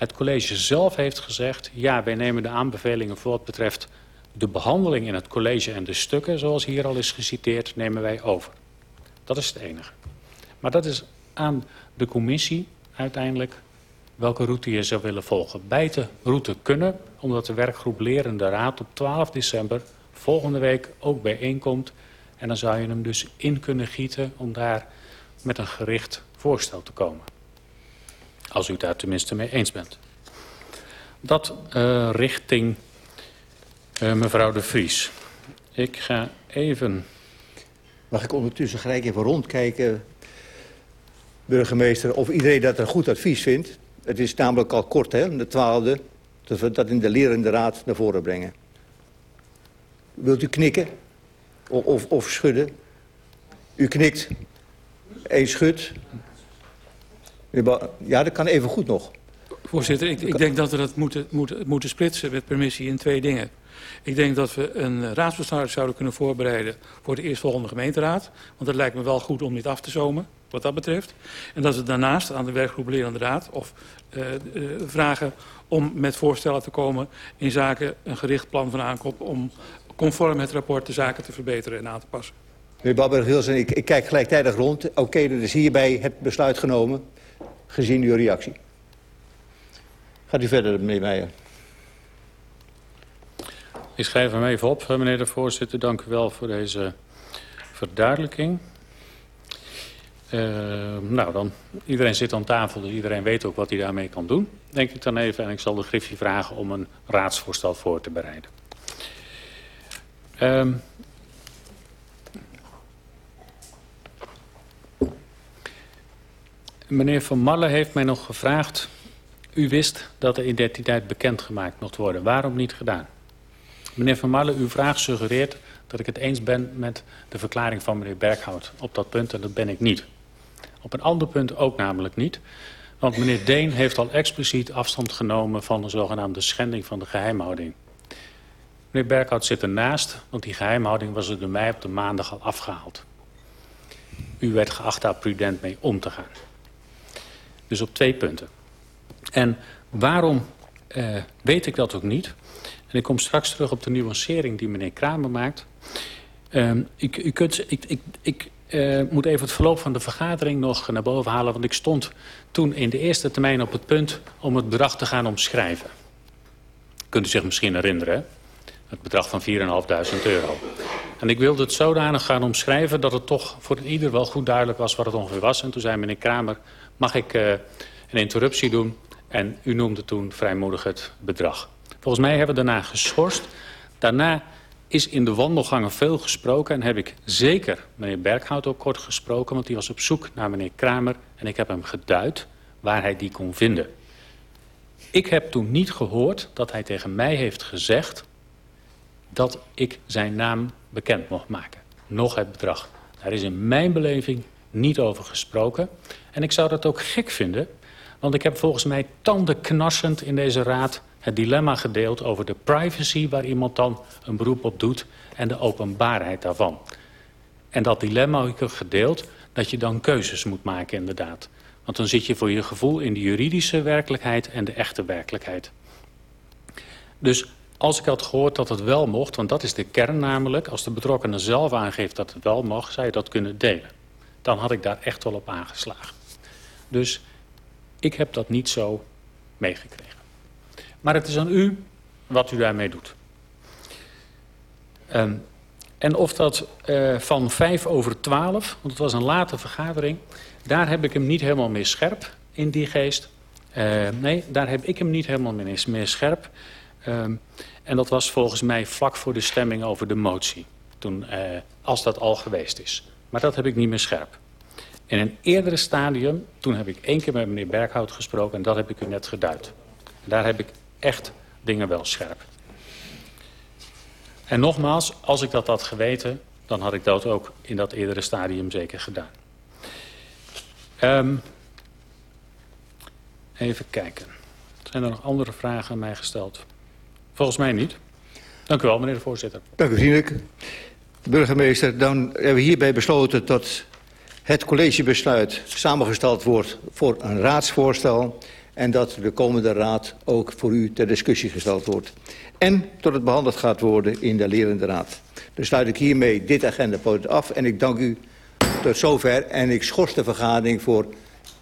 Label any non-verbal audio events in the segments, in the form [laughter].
Het college zelf heeft gezegd... ja, wij nemen de aanbevelingen voor wat betreft de behandeling in het college en de stukken... zoals hier al is geciteerd, nemen wij over. Dat is het enige. Maar dat is aan de commissie uiteindelijk welke route je zou willen volgen. Beide route kunnen, omdat de werkgroep Lerende Raad op 12 december volgende week ook bijeenkomt. En dan zou je hem dus in kunnen gieten om daar met een gericht voorstel te komen. Als u daar tenminste mee eens bent. Dat uh, richting uh, mevrouw de Vries. Ik ga even... Mag ik ondertussen gelijk even rondkijken, burgemeester... of iedereen dat een goed advies vindt? Het is namelijk al kort, hè, de twaalfde... dat we dat in de lerende raad naar voren brengen. Wilt u knikken? Of, of, of schudden? U knikt. Eén schud. Ja, dat kan even goed nog. Voorzitter, ik, ik denk dat we dat moeten, moeten, moeten splitsen met permissie in twee dingen. Ik denk dat we een raadsbesluit zouden kunnen voorbereiden voor de eerstvolgende gemeenteraad. Want het lijkt me wel goed om dit af te zomen, wat dat betreft. En dat we daarnaast aan de werkgroep Lerende Raad of uh, uh, vragen om met voorstellen te komen in zaken een gericht plan van aankoop om conform het rapport de zaken te verbeteren en aan te passen. Meneer Babberg-Wilson, ik, ik kijk gelijktijdig rond. Oké, okay, er is hierbij het besluit genomen, gezien uw reactie. Gaat u verder, meneer Meijer. Ik schrijf hem even op, meneer de voorzitter. Dank u wel voor deze verduidelijking. Uh, nou, dan, iedereen zit aan tafel, dus iedereen weet ook wat hij daarmee kan doen. Denk ik dan even. En ik zal de Griffie vragen om een raadsvoorstel voor te bereiden. Um, meneer Van Malle heeft mij nog gevraagd... U wist dat de identiteit bekendgemaakt mocht worden. Waarom niet gedaan? Meneer Van Malle, uw vraag suggereert dat ik het eens ben met de verklaring van meneer Berghout op dat punt. En dat ben ik niet. Op een ander punt ook namelijk niet. Want meneer Deen heeft al expliciet afstand genomen van de zogenaamde schending van de geheimhouding. Meneer Berghout zit ernaast, want die geheimhouding was er door mij op de maandag al afgehaald. U werd geacht daar prudent mee om te gaan. Dus op twee punten. En waarom uh, weet ik dat ook niet? En ik kom straks terug op de nuancering die meneer Kramer maakt. Uh, ik, u kunt, ik, ik, ik uh, moet even het verloop van de vergadering nog naar boven halen... want ik stond toen in de eerste termijn op het punt om het bedrag te gaan omschrijven. Kunt u zich misschien herinneren, hè? Het bedrag van 4.500 euro. En ik wilde het zodanig gaan omschrijven dat het toch voor ieder wel goed duidelijk was wat het ongeveer was. En toen zei meneer Kramer, mag ik uh, een interruptie doen? En u noemde toen vrijmoedig het bedrag. Volgens mij hebben we daarna geschorst. Daarna is in de wandelgangen veel gesproken en heb ik zeker meneer Berghout ook kort gesproken... want die was op zoek naar meneer Kramer en ik heb hem geduid waar hij die kon vinden. Ik heb toen niet gehoord dat hij tegen mij heeft gezegd dat ik zijn naam bekend mocht maken. Nog het bedrag. Daar is in mijn beleving niet over gesproken. En ik zou dat ook gek vinden, want ik heb volgens mij tandenknarsend in deze raad het dilemma gedeeld over de privacy waar iemand dan een beroep op doet en de openbaarheid daarvan. En dat dilemma heb ik gedeeld dat je dan keuzes moet maken inderdaad. Want dan zit je voor je gevoel in de juridische werkelijkheid en de echte werkelijkheid. Dus als ik had gehoord dat het wel mocht, want dat is de kern namelijk... als de betrokkenen zelf aangeeft dat het wel mag, zou je dat kunnen delen. Dan had ik daar echt wel op aangeslagen. Dus ik heb dat niet zo meegekregen. Maar het is aan u wat u daarmee doet. Um, en of dat uh, van vijf over twaalf, want het was een late vergadering... daar heb ik hem niet helemaal meer scherp in die geest. Uh, nee, daar heb ik hem niet helemaal meer, meer scherp. Um, en dat was volgens mij vlak voor de stemming over de motie. Toen, uh, als dat al geweest is. Maar dat heb ik niet meer scherp. In een eerdere stadium, toen heb ik één keer met meneer Berghout gesproken... en dat heb ik u net geduid. Daar heb ik echt dingen wel scherp. En nogmaals, als ik dat had geweten... dan had ik dat ook in dat eerdere stadium zeker gedaan. Um, even kijken. Zijn er nog andere vragen aan mij gesteld? Volgens mij niet. Dank u wel, meneer de voorzitter. Dank u vriendelijk. Burgemeester, dan hebben we hierbij besloten dat het collegebesluit samengesteld wordt voor een raadsvoorstel. En dat de komende raad ook voor u ter discussie gesteld wordt. En tot het behandeld gaat worden in de lerende raad. Dus sluit ik hiermee dit agendapunt af en ik dank u tot zover. En ik schors de vergadering voor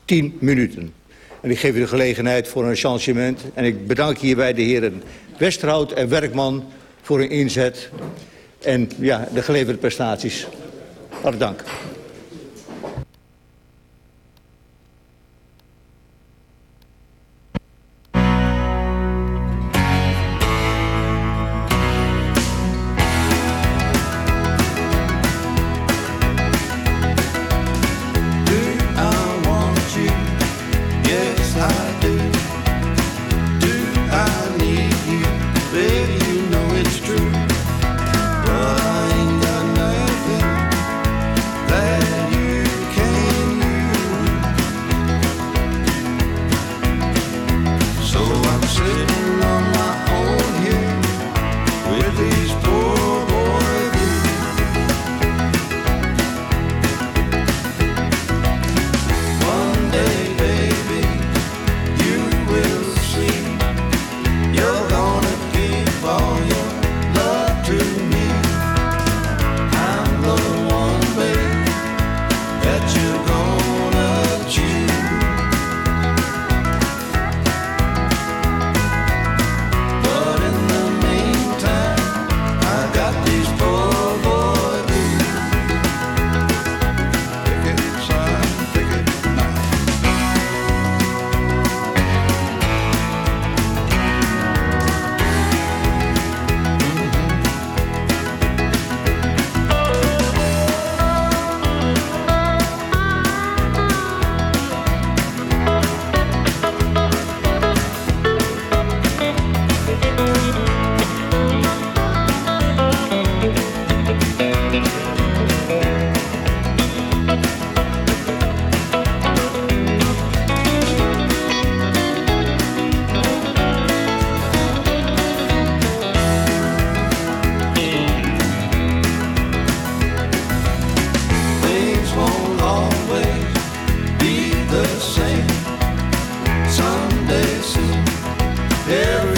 10 minuten. En ik geef u de gelegenheid voor een changement. En ik bedank hierbij de heren Westerhout en Werkman voor hun inzet. En ja, de geleverde prestaties. Hartelijk dank. Every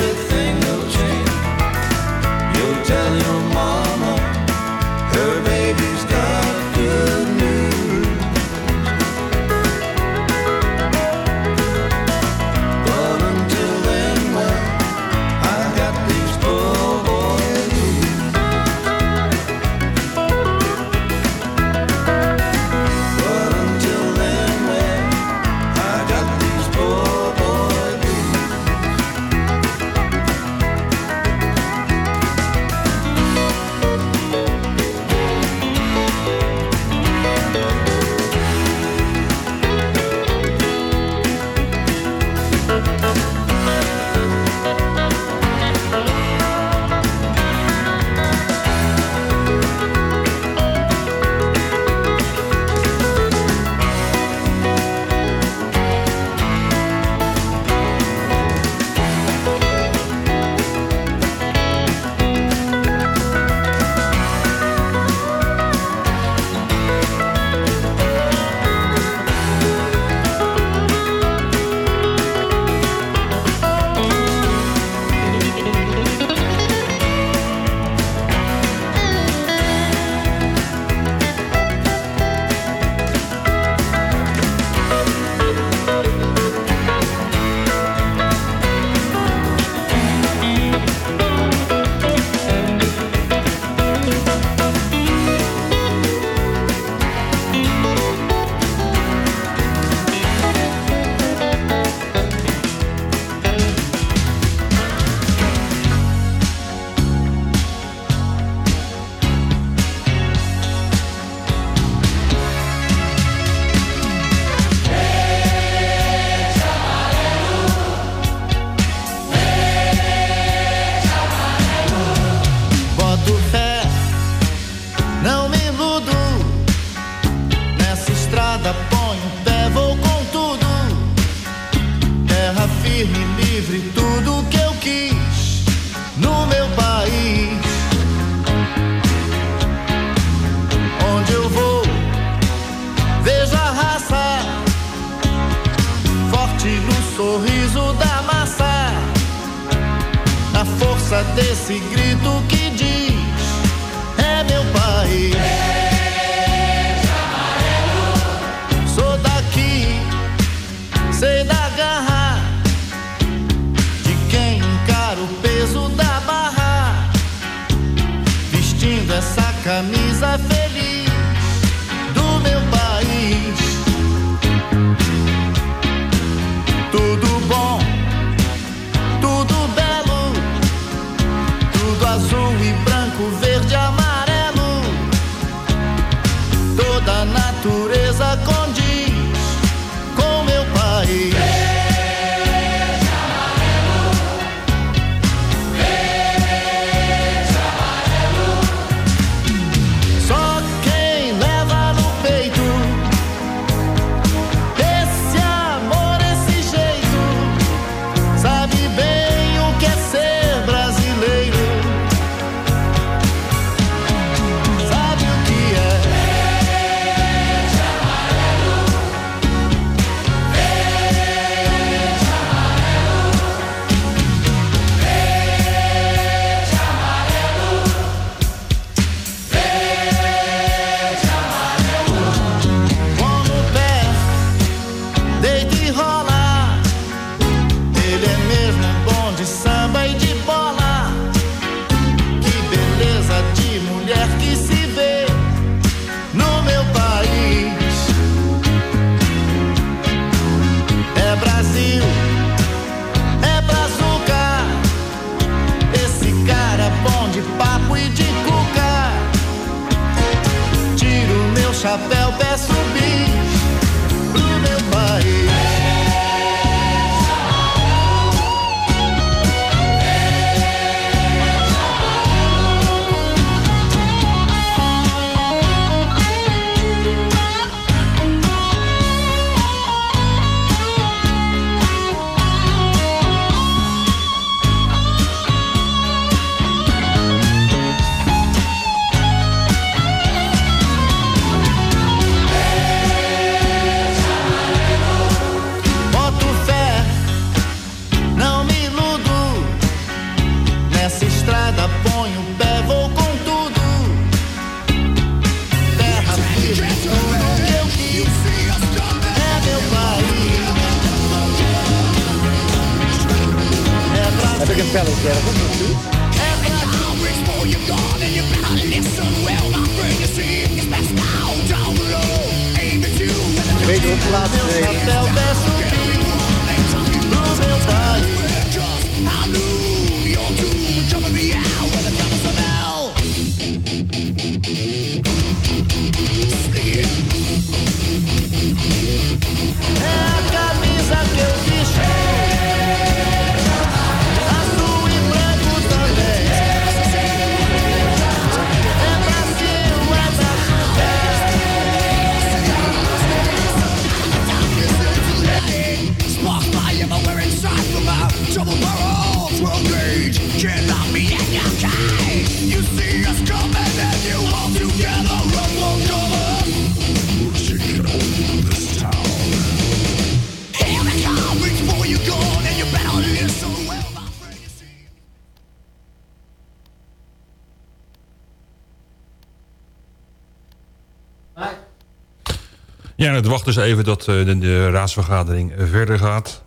het wacht dus even dat eh, de, de raadsvergadering verder gaat.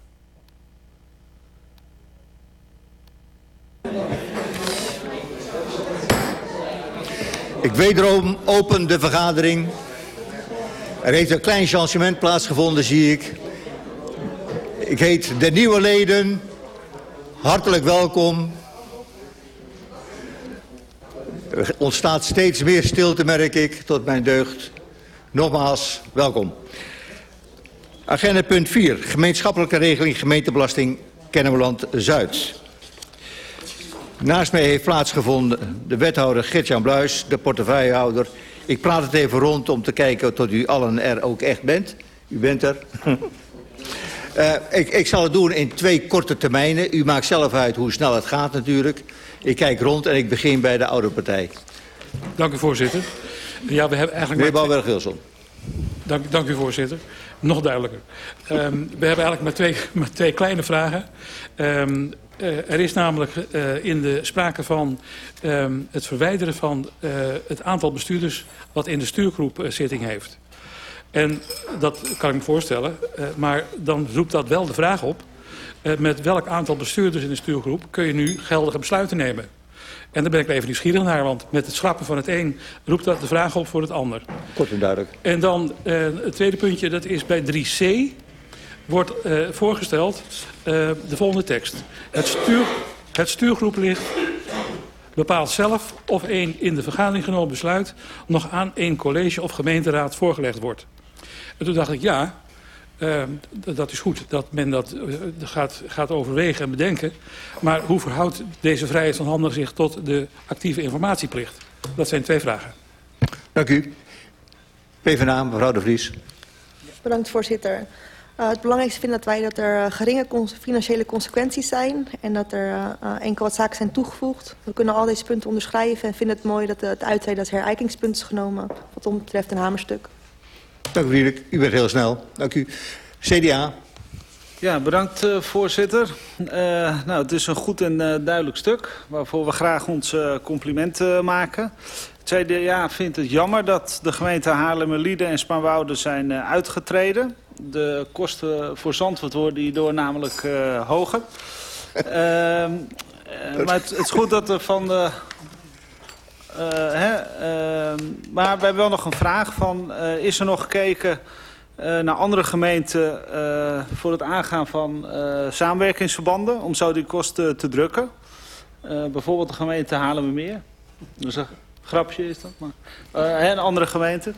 Ik wederom open de vergadering. Er heeft een klein changement plaatsgevonden, zie ik. Ik heet de nieuwe leden. Hartelijk welkom. Er ontstaat steeds meer stilte, merk ik, tot mijn deugd. Nogmaals, welkom. Agenda punt 4. Gemeenschappelijke regeling gemeentebelasting Kennemerland-Zuid. Naast mij heeft plaatsgevonden de wethouder Gert-Jan Bluis, de portefeuillehouder. Ik praat het even rond om te kijken tot u allen er ook echt bent. U bent er. [laughs] Eh, ik, ik zal het doen in twee korte termijnen. U maakt zelf uit hoe snel het gaat natuurlijk. Ik kijk rond en ik begin bij de oude partij. Dank u, voorzitter. Ja, we hebben eigenlijk... Meneer Bouwberg-Wilson. Dank, dank u, voorzitter. Nog duidelijker. Um, we hebben eigenlijk maar twee, [laughs] maar twee kleine vragen. Um, uh, er is namelijk uh, in de sprake van um, het verwijderen van uh, het aantal bestuurders... wat in de stuurgroep zitting heeft. En dat kan ik me voorstellen. maar dan roept dat wel de vraag op... met welk aantal bestuurders in de stuurgroep kun je nu geldige besluiten nemen? En daar ben ik even nieuwsgierig naar, want met het schrappen van het een roept dat de vraag op voor het ander. Kort en duidelijk. En dan uh, het tweede puntje, dat is bij 3c wordt uh, voorgesteld uh, de volgende tekst. Het, stuur, het stuurgroeplid bepaalt zelf of een in de vergadering genomen besluit nog aan een college of gemeenteraad voorgelegd wordt. En toen dacht ik, ja, uh, dat is goed dat men dat uh, gaat, gaat overwegen en bedenken. Maar hoe verhoudt deze vrijheid van handelen zich tot de actieve informatieplicht? Dat zijn twee vragen. Dank u. PvdA, mevrouw de Vries. Bedankt, voorzitter. Uh, het belangrijkste vind dat wij dat er geringe cons financiële consequenties zijn... en dat er uh, enkel wat zaken zijn toegevoegd. We kunnen al deze punten onderschrijven en vinden het mooi dat het uittreden als herijkingspunt is genomen... wat ons betreft een hamerstuk. Dank u. U bent heel snel. Dank u. CDA. Ja, bedankt uh, voorzitter. Uh, nou, het is een goed en uh, duidelijk stuk waarvoor we graag ons compliment maken. Het CDA vindt het jammer dat de gemeente Haarlemmerlieden en Spaanwouden zijn uitgetreden. De kosten voor Zandvoort worden hierdoor namelijk hoger. [laughs] Ehm, maar het, het, is goed dat er van de Uh, hè, uh, maar we hebben wel nog een vraag van, uh, is er nog gekeken naar andere gemeenten voor het aangaan van samenwerkingsverbanden om zo die kosten te drukken? bijvoorbeeld de gemeente Haarlemmermeer. Dat is een grapje is dat, maar een andere gemeente.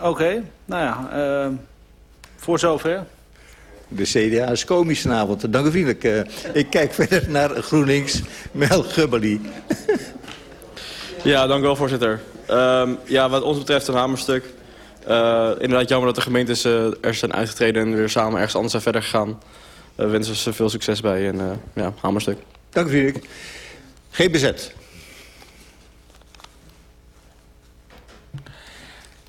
Oké, nou ja, voor zover. De CDA is komisch vanavond. Dank u vriendelijk. Uh, ik kijk [laughs] verder naar GroenLinks. Mel Gubbeli. [laughs] ja, dank u wel, voorzitter. Um, ja, wat ons betreft een hamerstuk. Uh, inderdaad jammer dat de gemeentes uh, er zijn uitgetreden en weer samen ergens anders zijn verder gegaan. We wensen ze veel succes bij en ja, hamerstuk. Dank u vriendelijk. GBZ.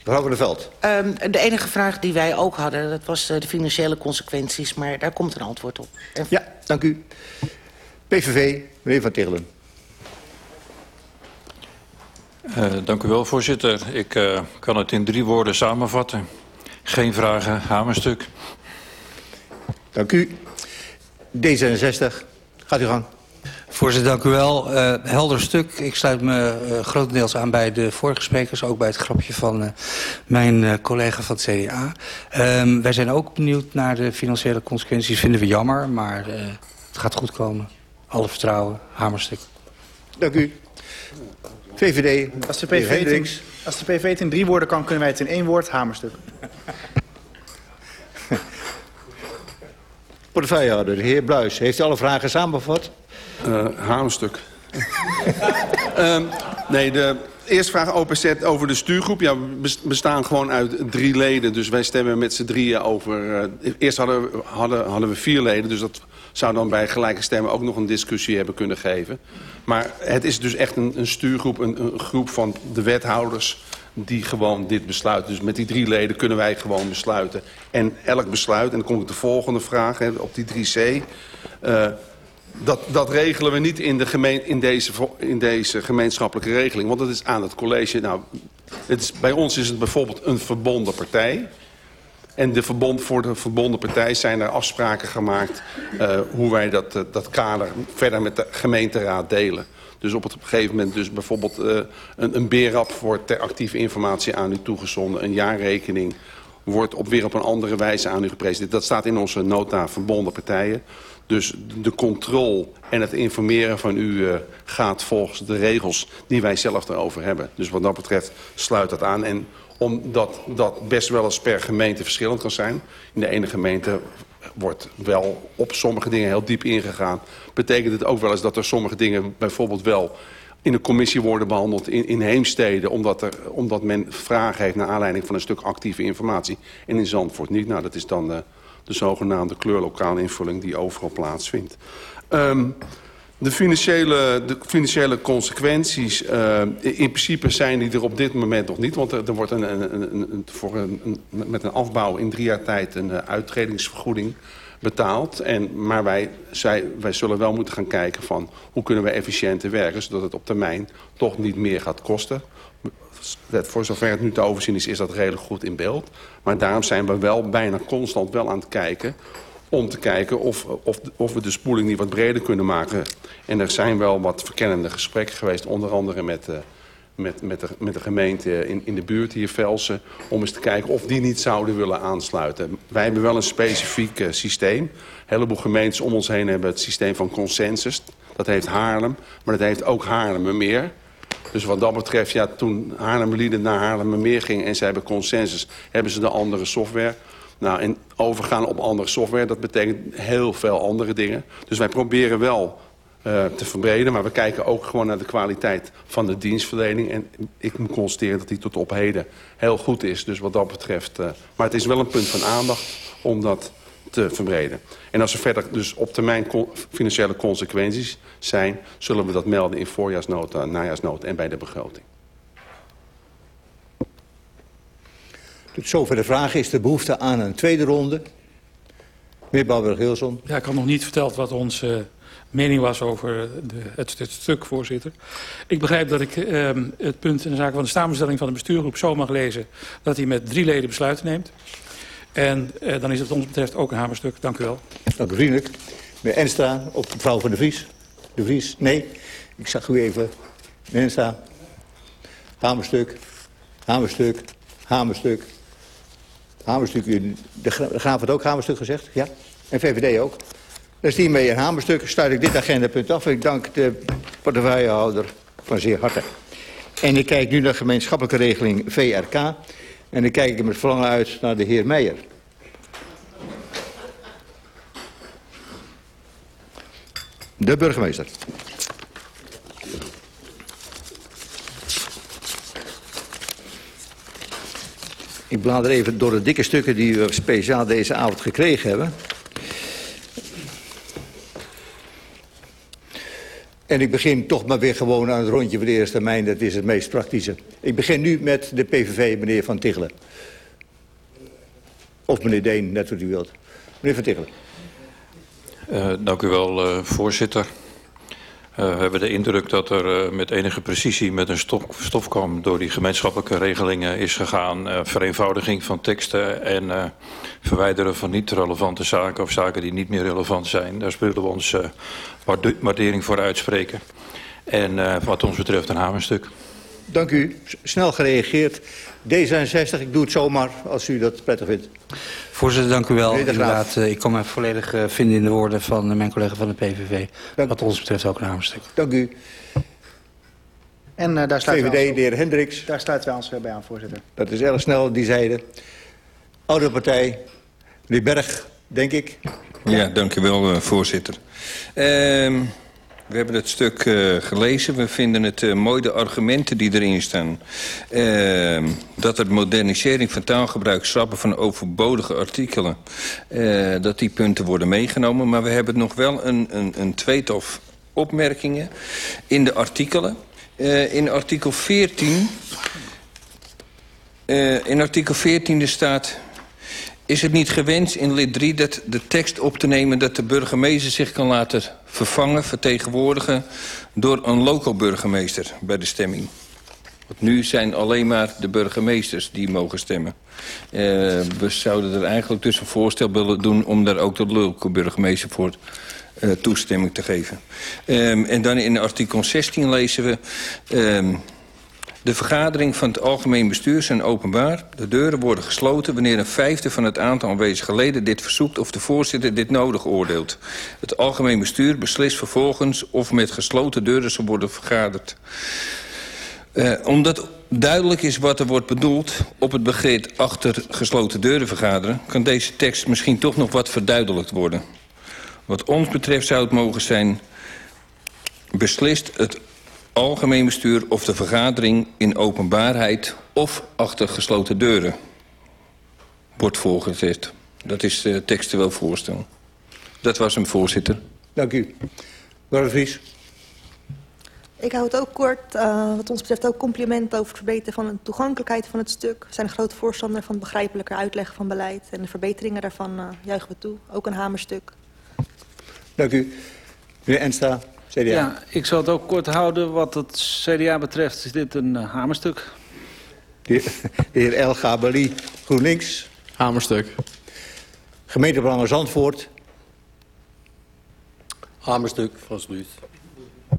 Mevrouw van der Veld. Um, de enige vraag die wij ook hadden, dat was uh, de financiële consequenties. Maar daar komt een antwoord op. En... Ja, dank u. PVV, meneer Van Tichelen. Uh, dank u wel, voorzitter. Ik uh, kan het in drie woorden samenvatten. Geen vragen, hamerstuk. Dank u. D66, gaat u gang. Voorzitter, dank u wel. Uh, helder stuk. Ik sluit me uh, grotendeels aan bij de vorige sprekers. Ook bij het grapje van uh, mijn collega van het CDA. Um, wij zijn ook benieuwd naar de financiële consequenties. Vinden we jammer, maar het gaat goed komen. Alle vertrouwen. Hamerstuk. Dank u. VVD. Als de PV, het in, als de PV het in drie woorden kan, kunnen wij het in één woord. Hamerstuk. [laughs] Portefeuillehouder, de heer Bluis. Heeft u alle vragen samengevat? Uh, hamerstuk. um, [laughs] nee, de eerste vraag OPZ over de stuurgroep. Ja, we bestaan gewoon uit drie leden. Dus wij stemmen met z'n drieën over... Uh, eerst hadden, hadden, hadden we vier leden. Dus dat zou dan bij gelijke stemmen ook nog een discussie hebben kunnen geven. Maar het is dus echt een, een stuurgroep, een, groep van de wethouders die gewoon dit besluiten. Dus met die drie leden kunnen wij gewoon besluiten. En elk besluit, en dan kom ik de volgende vraag, hè, op die 3C... Uh, dat, dat regelen we niet in, de gemeen, in, deze, in deze gemeenschappelijke regeling. Want dat is aan het college. Nou, het bij ons is het bijvoorbeeld een verbonden partij. En de verbond, voor de verbonden partij zijn er afspraken gemaakt... Uh, hoe wij dat, uh, dat kader verder met de gemeenteraad delen. Dus op het gegeven moment dus bijvoorbeeld uh, een, een voor ter actieve informatie aan u toegezonden. Een jaarrekening wordt op weer op een andere wijze aan u gepresenteerd. Dat staat in onze nota verbonden partijen. Dus de controle en het informeren van u uh, gaat volgens de regels die wij zelf erover hebben. Dus wat dat betreft sluit dat aan. En omdat dat best wel eens per gemeente verschillend kan zijn. In de ene gemeente wordt wel op sommige dingen heel diep ingegaan. Betekent het ook wel eens dat er sommige dingen bijvoorbeeld wel in de commissie worden behandeld in, in Heemstede... Omdat, er, omdat men vragen heeft naar aanleiding van een stuk actieve informatie. En in Zandvoort niet. Nou, dat is dan... Uh, de zogenaamde kleurlokale invulling die overal plaatsvindt. Um, De financiële, de financiële consequenties, uh, in principe zijn die er op dit moment nog niet. Want er, wordt een, een, een, voor met een afbouw in drie jaar tijd een uh, uittredingsvergoeding betaald. En, maar wij, zij, wij zullen wel moeten gaan kijken van hoe kunnen we efficiënter werken... zodat het op termijn toch niet meer gaat kosten. Voor zover het nu te overzien is, is dat redelijk goed in beeld. Maar daarom zijn we wel bijna constant wel aan het kijken om te kijken of, of, of we de spoeling niet wat breder kunnen maken. En er zijn wel wat verkennende gesprekken geweest, onder andere met, uh, met, met, de, met de gemeente in, in de buurt hier, Velsen... om eens te kijken of die niet zouden willen aansluiten. Wij hebben wel een specifiek uh, systeem. Een heleboel gemeentes om ons heen hebben het systeem van consensus. Dat heeft Haarlem, maar dat heeft ook Haarlemmermeer. Dus wat dat betreft, ja, toen Haarlemmerlieden naar Haarlemmermeer gingen... en ze hebben consensus, hebben ze de andere software... Nou, en overgaan op andere software, dat betekent heel veel andere dingen. Dus wij proberen wel uh, te verbreden, maar we kijken ook gewoon naar de kwaliteit van de dienstverlening. En ik moet constateren dat die tot op heden heel goed is. Dus wat dat betreft, uh, maar het is wel een punt van aandacht om dat te verbreden. En als er verder dus op termijn financiële consequenties zijn... zullen we dat melden in voorjaarsnota, najaarsnota en bij de begroting. Tot zover de vraag. Is er behoefte aan een tweede ronde? Meneer Bouwberg-Hilson. Ja, ik had nog niet verteld wat onze uh, mening was over de, het, het, stuk, voorzitter. Ik begrijp dat ik uh, het punt in de zaak van de samenstelling van de bestuurgroep zo mag lezen... dat hij met drie leden besluiten neemt. En uh, dan is het ons betreft ook een hamerstuk. Dank u wel. Dank u vriendelijk. Meneer Enstra, op mevrouw van de Vries. De Vries, nee. Ik zag u even. Meneer Enstra. Hamerstuk. Hamerstuk. Hamerstuk. Hamerstuk, de Graaf had ook Hamerstuk gezegd, ja? En VVD ook. Dus hiermee een Hamerstuk sluit ik dit agendapunt af. Ik dank de portefeuillehouder van zeer harte. En ik kijk nu naar gemeenschappelijke regeling VRK. En dan kijk ik met verlangen uit naar de heer Meijer. De burgemeester. Ik blader even door de dikke stukken die we speciaal deze avond gekregen hebben. En ik begin toch maar weer gewoon aan het rondje van de eerste termijn. Dat is het meest praktische. Ik begin nu met de PVV, meneer Van Tichelen. Of meneer Deen, net wat u wilt. Meneer Van Tichelen. Uh, dank u wel, uh, voorzitter. Uh, we hebben de indruk dat er uh, met enige precisie met een stof, stofkam door die gemeenschappelijke regelingen is gegaan. Uh, vereenvoudiging van teksten en verwijderen van niet relevante zaken of zaken die niet meer relevant zijn. Daar willen we ons waardering voor uitspreken. En wat ons betreft een hamerstuk. Dank u. Snel gereageerd. D66, ik doe het zomaar als u dat prettig vindt. Voorzitter, dank u wel. Inderdaad, uh, ik kan me volledig uh, vinden in de woorden van uh, mijn collega van de PVV. Dank. Wat ons betreft ook een hamerstuk. Dank u. En daar sluiten VVD, de heer Hendricks. Daar sluiten wij ons bij aan, voorzitter. Dat is erg snel, die zijde. Oude partij, meneer Berg, denk ik. Ja, dank u wel, voorzitter. Ehm... We hebben het stuk uh, gelezen. We vinden het uh, mooi de argumenten die erin staan. Uh, dat er modernisering van taalgebruik, schrappen van overbodige artikelen... dat die punten worden meegenomen. Maar we hebben nog wel een, een, een tweetal opmerkingen in de artikelen. in artikel 14... in artikel 14 staat... Is het niet gewenst in lid 3 dat de tekst op te nemen... dat de burgemeester zich kan laten vervangen, vertegenwoordigen... door een local burgemeester bij de stemming? Want nu zijn alleen maar de burgemeesters die mogen stemmen. Uh, we zouden er eigenlijk dus een voorstel willen doen... om daar ook de local burgemeester voor uh, toestemming te geven. Um, en dan in artikel 16 lezen we... Um, de vergadering van het algemeen bestuur zijn openbaar. De deuren worden gesloten wanneer een vijfde van het aantal aanwezige leden dit verzoekt of de voorzitter dit nodig oordeelt. Het algemeen bestuur beslist vervolgens of met gesloten deuren zal worden vergaderd. Uh, omdat duidelijk is wat er wordt bedoeld op het begrip achter gesloten deuren vergaderen... kan deze tekst misschien toch nog wat verduidelijkt worden. Wat ons betreft zou het mogen zijn... beslist het algemeen bestuur of de vergadering in openbaarheid of achter gesloten deuren wordt voorgezet. Dat is de tekstueel voorstel. Dat was hem, voorzitter. Dank u. Mevrouw Vries. Ik hou het ook kort. Uh, wat ons betreft ook complimenten over het verbeteren van de toegankelijkheid van het stuk. We zijn een groot voorstander van het begrijpelijker uitleggen van beleid. En de verbeteringen daarvan uh, juichen we toe. Ook een hamerstuk. Dank u. Meneer Ensta, CDA. Ja, ik zal het ook kort houden. Wat het CDA betreft is dit een uh, hamerstuk. De heer El Gabali, GroenLinks. Hamerstuk. Gemeentebelangen Zandvoort. Hamerstuk, alsjeblieft.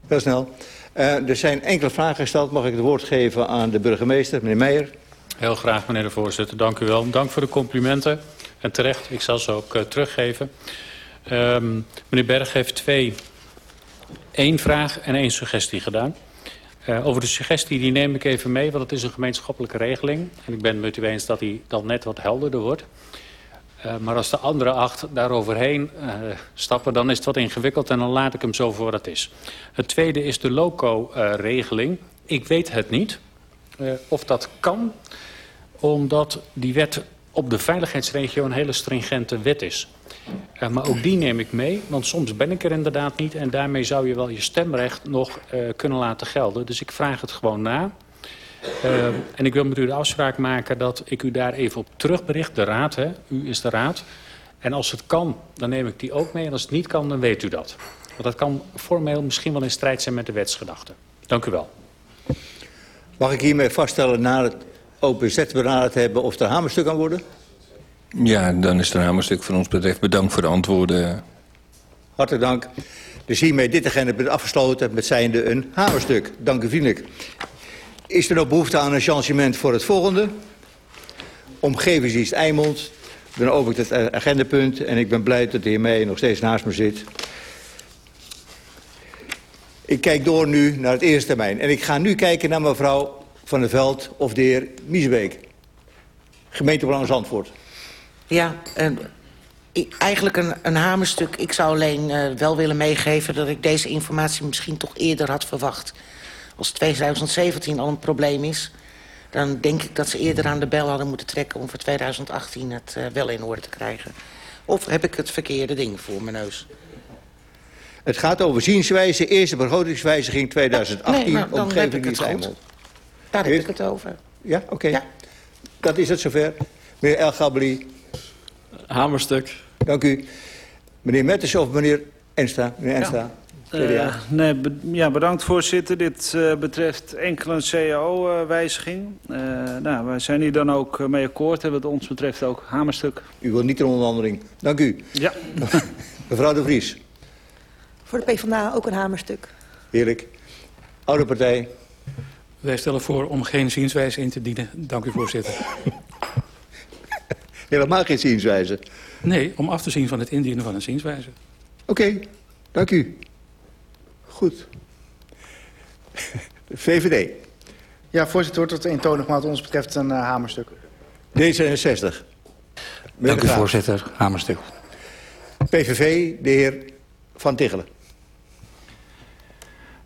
Heel snel. Uh, er zijn enkele vragen gesteld. Mag ik het woord geven aan de burgemeester, meneer Meijer? Heel graag, meneer de voorzitter. Dank u wel. Dank voor de complimenten. En terecht, ik zal ze ook uh, teruggeven. Um, meneer Berg heeft twee, één vraag en één suggestie gedaan. Uh, over de suggestie die neem ik even mee, want het is een gemeenschappelijke regeling. En ik ben met u eens dat die dan net wat helderder wordt. Uh, maar als de andere acht daaroverheen uh, stappen, dan is het wat ingewikkeld en dan laat ik hem zo voor wat het is. Het tweede is de loco-regeling. Ik weet het niet of dat kan, omdat die wet op de veiligheidsregio een hele stringente wet is. Maar ook die neem ik mee, want soms ben ik er inderdaad niet... en daarmee zou je wel je stemrecht nog kunnen laten gelden. Dus ik vraag het gewoon na... Uh, en ik wil met u de afspraak maken dat ik u daar even op terugbericht. De raad, hè? u is de raad. En als het kan, dan neem ik die ook mee. En als het niet kan, dan weet u dat. Want dat kan formeel misschien wel in strijd zijn met de wetsgedachte. Dank u wel. Mag ik hiermee vaststellen na het OPZ benaderd hebben of er hamerstuk kan worden? Ja, dan is een hamerstuk van ons betreft. Bedankt voor de antwoorden. Hartelijk dank. Dus hiermee dit agenda afgesloten met zijnde een hamerstuk. Dank u vriendelijk. Is er nog behoefte aan een changement voor het volgende? Omgevingsdienst Eimond. Dan open ik het agendapunt en ik ben blij dat de heer Meijer nog steeds naast me zit. Ik kijk door nu naar het eerste termijn. En ik ga nu kijken naar mevrouw Van der Veld of de heer Miesbeek. Gemeentebelang Zandvoort. Ja, en eigenlijk een, een hamerstuk. Ik zou alleen uh, wel willen meegeven dat ik deze informatie misschien toch eerder had verwacht. Als 2017 al een probleem is... dan denk ik dat ze eerder aan de bel hadden moeten trekken... om voor 2018 het uh, wel in orde te krijgen. Of heb ik het verkeerde ding voor mijn neus? Het gaat over zienswijze, eerste begrotingswijziging 2018, nee, maar dan omgeving heb ik het Eimond. goed. Daar heb ik het over. Ja, oké. Okay. Ja. Dat is het zover. Meneer El Gabli. Hamerstuk. Dank u. Meneer Metters of meneer Ensta? Meneer Ensta. Ja. Uh, nee, be ja, bedankt voorzitter. Dit uh, betreft enkel een CAO-wijziging. Uh, nou, wij zijn hier dan ook mee akkoord en wat ons betreft ook hamerstuk. U wilt niet een onderhandeling. Dank u. Ja. [laughs] Mevrouw de Vries. Voor de PvdA ook een hamerstuk. Heerlijk. Oude partij. Wij stellen voor om geen zienswijze in te dienen. Dank u voorzitter. [laughs] Helemaal geen zienswijze? Nee, om af te zien van het indienen van een zienswijze. Oké, okay, dank u. Goed. De VVD. Ja, voorzitter, wordt het eentonig, maar wat ons betreft een uh, hamerstuk. D66. Dank u, voorzitter. Hamerstuk. PVV, de heer Van Tichelen.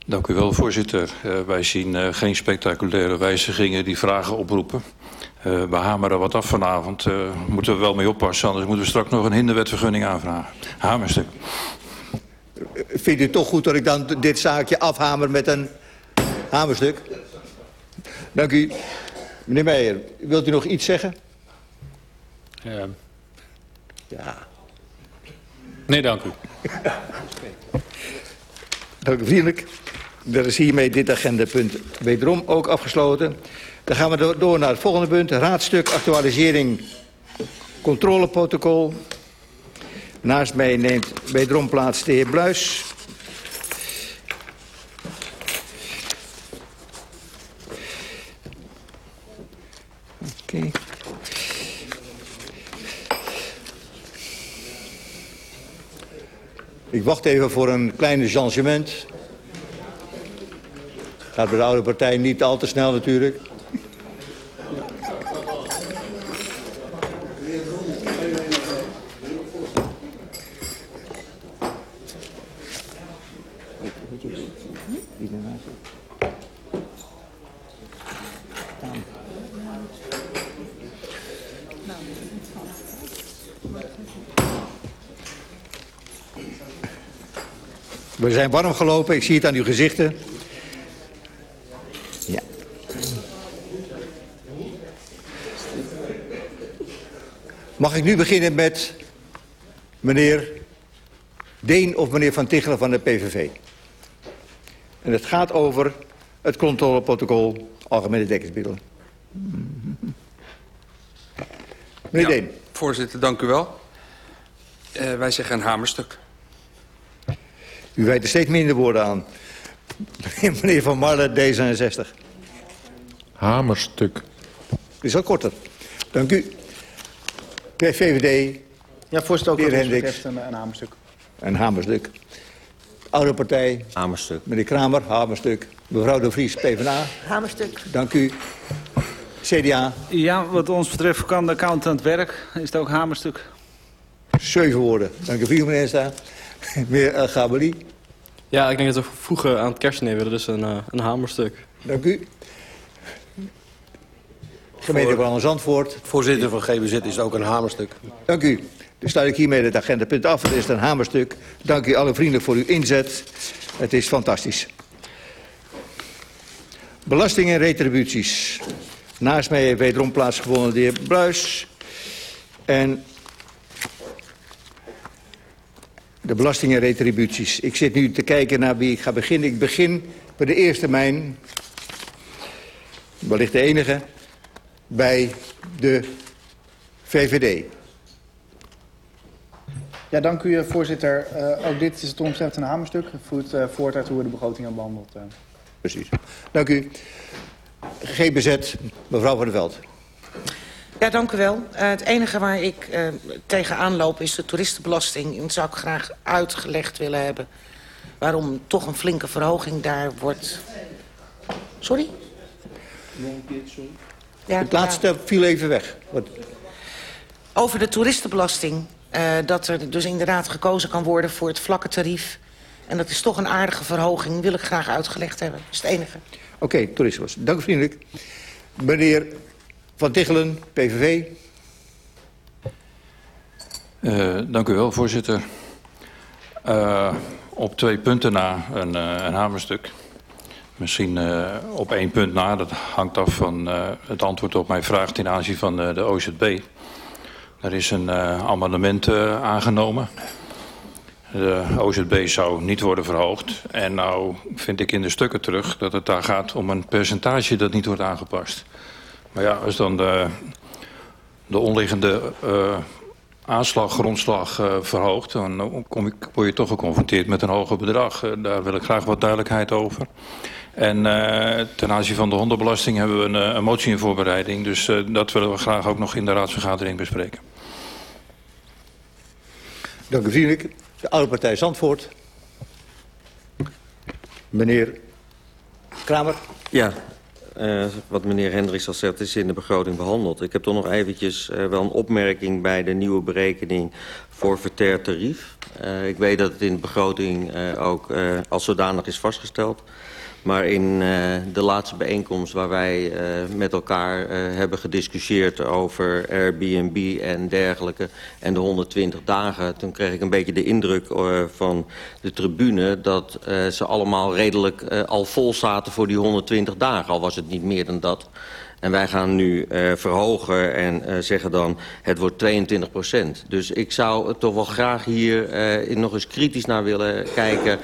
Dank u wel, voorzitter. Uh, wij zien uh, geen spectaculaire wijzigingen die vragen oproepen. Uh, we hameren wat af vanavond. Uh, moeten we wel mee oppassen, anders moeten we straks nog een hinderwetvergunning aanvragen. Hamerstuk. Vindt u het toch goed dat ik dan dit zaakje afhamer met een hamerstuk? Dank u. Meneer Meijer, wilt u nog iets zeggen? Uh, ja. Nee, dank u. dank u vriendelijk. Er is hiermee dit agendapunt wederom ook afgesloten. Dan gaan we door naar het volgende punt. Raadstuk actualisering controleprotocol. Naast mij neemt wederom plaats de heer Bluis. Oké. Ik wacht even voor een kleine changement. Gaat bij de oude partij niet al te snel natuurlijk. We zijn warm gelopen, ik zie het aan uw gezichten. Ja. Mag ik nu beginnen met meneer Deen of meneer Van Tichelen van de PVV? En het gaat over het controleprotocol Algemene Dekkingsmiddelen. Meneer Ja, Deen. Voorzitter, dank u wel. Eh, wij zeggen een hamerstuk. U wijdt er steeds minder woorden aan. [laughs] Meneer Van Marle, D66. Hamerstuk. Is al korter. Dank u. VVD. Ja, voorzitter, ook de wat betreft een, een hamerstuk. Een hamerstuk. Oude partij. Hamerstuk. Meneer Kramer, hamerstuk. Mevrouw de Vries, PvdA. Hamerstuk. Dank u. CDA. Ja, wat ons betreft kan de accountant werk. Is het ook hamerstuk? Zeven woorden. Dank u, meneer Sta. [laughs] Meneer uh, Gabali. Ja, ik denk dat we vroeger aan het kerstdiner willen, dus een, eh, een hamerstuk. Dank u. Gemeente van Zandvoort. Voorzitter van GBZ is ook een hamerstuk. Dank u. Dus sluit ik hiermee het agendapunt af. Het is een hamerstuk. Dank u alle vriendelijk voor uw inzet. Het is fantastisch. Belasting en retributies. Naast mij heeft wederom plaatsgevonden de heer Bluis. En de belasting en retributies. Ik zit nu te kijken naar wie ik ga beginnen. Ik begin bij de eerste mijn, wellicht de enige, bij de VVD. Ja, dank u, eh, voorzitter. Eh, ook dit is het omzet een hamerstuk. Het voert eh, voort uit hoe we de begroting hebben behandeld. eh. Precies. Dank u. GBZ, mevrouw van der Veld. Ja, dank u wel. Eh, het enige waar ik uh, tegenaan loop is de toeristenbelasting. En dat zou ik graag uitgelegd willen hebben. Waarom toch een flinke verhoging daar wordt... Sorry? Ja, het laatste ja. viel even weg. Wat... Over de toeristenbelasting. Uh, dat er dus inderdaad gekozen kan worden voor het vlakke tarief. En dat is toch een aardige verhoging. Wil ik graag uitgelegd hebben. Dat is het enige. Oké, okay, toeristenbelasting. Dank u vriendelijk. Meneer Van Tichelen, PVV. Uh, dank u wel, voorzitter. Uh, op twee punten na een, uh, een hamerstuk. Misschien op één punt na, dat hangt af van het antwoord op mijn vraag ten aanzien van de OZB. Er is een amendement aangenomen. De OZB zou niet worden verhoogd. En nou vind ik in de stukken terug dat het daar gaat om een percentage dat niet wordt aangepast. Maar ja, als dan de, de onliggende uh, aanslag, grondslag uh, verhoogt... dan kom ik, word je toch geconfronteerd met een hoger bedrag. Uh, daar wil ik graag wat duidelijkheid over. En uh, ten aanzien van de hondenbelasting hebben we een, een motie in voorbereiding. Dus uh, dat willen we graag ook nog in de raadsvergadering bespreken. Dank u vriendelijk. De oude partij Zandvoort. Meneer Kramer. Ja, uh, wat meneer Hendricks al zegt, is in de begroting behandeld. Ik heb toch nog eventjes uh, wel een opmerking bij de nieuwe berekening voor verter tarief. Uh, ik weet dat het in de begroting ook als zodanig is vastgesteld. Maar in uh, de laatste bijeenkomst waar wij uh, met elkaar uh, hebben gediscussieerd over Airbnb en dergelijke en de 120 dagen, toen kreeg ik een beetje de indruk van de tribune dat ze allemaal redelijk al vol zaten voor die 120 dagen, al was het niet meer dan dat. En wij gaan nu uh, verhogen en uh, zeggen dan het wordt 22 procent. Dus ik zou toch wel graag hier uh, nog eens kritisch naar willen kijken.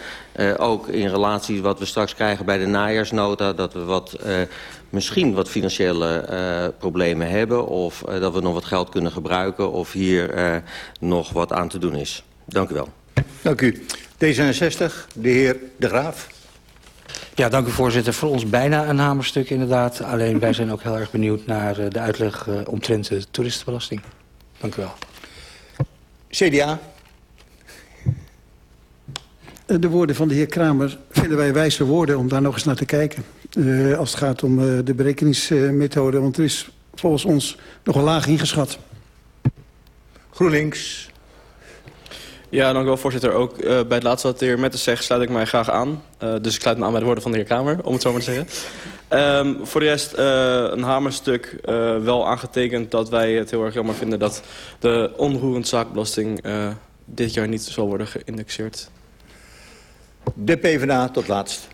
ook in relatie wat we straks krijgen bij de najaarsnota. Dat we wat, misschien wat financiële problemen hebben. Of dat we nog wat geld kunnen gebruiken. Of hier nog wat aan te doen is. Dank u wel. Dank u. D66, de heer De Graaf. Ja, dank u voorzitter. Voor ons bijna een hamerstuk inderdaad. Alleen wij zijn ook heel erg benieuwd naar uh, de uitleg uh, omtrent de toeristenbelasting. Dank u wel. CDA. De woorden van de heer Kramer vinden wij wijze woorden om daar nog eens naar te kijken. Uh, als het gaat om uh, de berekeningsmethode. Want er is volgens ons nog een laag ingeschat. GroenLinks. Ja, dank u wel, voorzitter. Ook uh, bij het laatste wat de heer Mettes zegt, sluit ik mij graag aan. Uh, dus ik sluit me aan bij de woorden van de heer Kramer, om het zo maar te zeggen. Um, [laughs] voor de rest uh, een hamerstuk uh, wel aangetekend dat wij het heel erg jammer vinden... dat de onroerend zaakbelasting uh, dit jaar niet zal worden geïndexeerd. De PvdA tot laatst.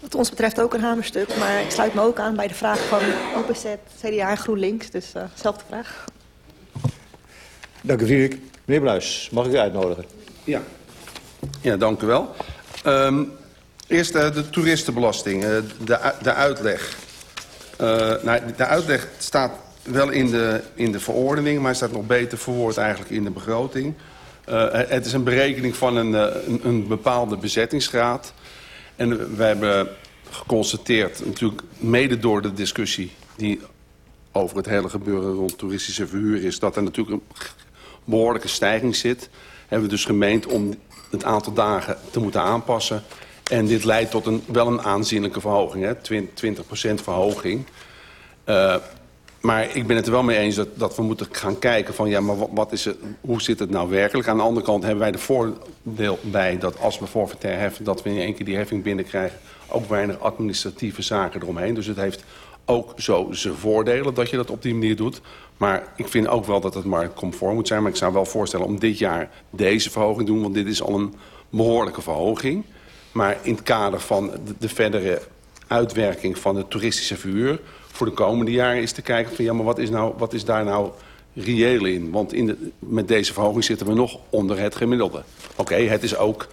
Wat ons betreft ook een hamerstuk, maar ik sluit me ook aan bij de vraag van OPZ, CDA en GroenLinks. Dus uh, zelfde vraag. Dank u, Vierik. Meneer Bluis, mag ik u uitnodigen? Ja. Ja, dank u wel. Um, eerst uh, de toeristenbelasting, uh, de, de uitleg. Uh, nou, de uitleg staat wel in de, in de verordening, maar staat nog beter verwoord eigenlijk in de begroting. Het is een berekening van een, een, een bepaalde bezettingsgraad. En wij hebben geconstateerd, natuurlijk mede door de discussie die over het hele gebeuren rond toeristische verhuur is, dat er natuurlijk een behoorlijke stijging zit. Hebben we dus gemeend om het aantal dagen te moeten aanpassen. En dit leidt tot een, wel een aanzienlijke verhoging, hè? 20% verhoging. Uh, maar ik ben het er wel mee eens dat, dat we moeten gaan kijken van... ja, maar wat, wat is het, hoe zit het nou werkelijk? Aan de andere kant hebben wij de voordeel bij dat als we forfaitair heffen... dat we in één keer die heffing binnenkrijgen... ook weinig administratieve zaken eromheen. Dus het heeft ook zo zijn voordelen dat je dat op die manier doet. Maar ik vind ook wel dat het marktconform moet zijn. Maar ik zou wel voorstellen om dit jaar deze verhoging te doen... want dit is al een behoorlijke verhoging. Maar in het kader van de, de verdere uitwerking van de toeristische verhuur voor de komende jaren is te kijken van ja, maar wat is, nou, wat is daar nou reëel in? Want in met deze verhoging zitten we nog onder het gemiddelde. Oké, het is ook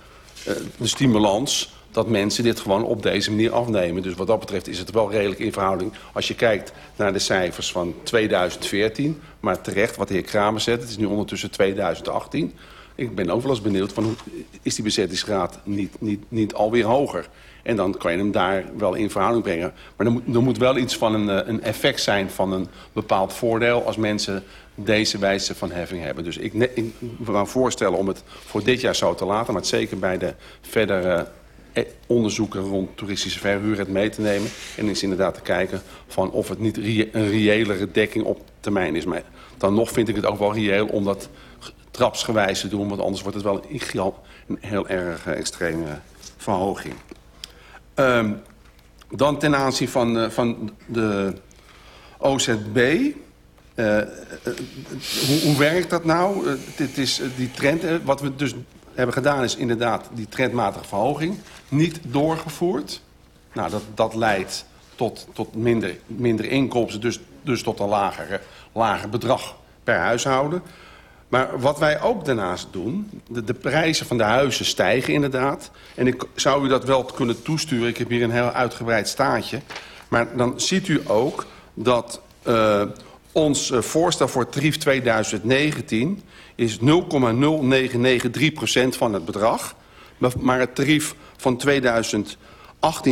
uh, de stimulans dat mensen dit gewoon op deze manier afnemen. Dus wat dat betreft is het wel redelijk in verhouding. Als je kijkt naar de cijfers van 2014, maar terecht wat de heer Kramer zet, het is nu ondertussen 2018. Ik ben ook wel eens benieuwd van hoe is die bezettingsgraad niet, niet, niet alweer hoger? En dan kan je hem daar wel in verhouding brengen. Maar er moet, er moet wel iets van een, een effect zijn van een bepaald voordeel... als mensen deze wijze van heffing hebben. Dus ik, ik wil voorstellen om het voor dit jaar zo te laten... maar het zeker bij de verdere onderzoeken rond toeristische verhuur het mee te nemen. En is inderdaad te kijken van of het niet een reëlere dekking op termijn is. Maar dan nog vind ik het ook wel reëel om dat trapsgewijs te doen... want anders wordt het wel een, een heel erg extreme verhoging. Um, dan ten aanzien van, van de OZB. Hoe, hoe werkt dat nou? Dit is die trend. wat we dus hebben gedaan is inderdaad die trendmatige verhoging. Niet doorgevoerd. Nou, dat, dat leidt tot, tot minder, minder inkomsten. Dus, dus tot een lager, lager bedrag per huishouden. Maar wat wij ook daarnaast doen, de, prijzen van de huizen stijgen inderdaad. En ik zou u dat wel kunnen toesturen. Ik heb hier een heel uitgebreid staatje. Maar dan ziet u ook dat uh, ons uh, voorstel voor TRIF 2019 is 0,0993% van het bedrag. Maar het tarief van 2018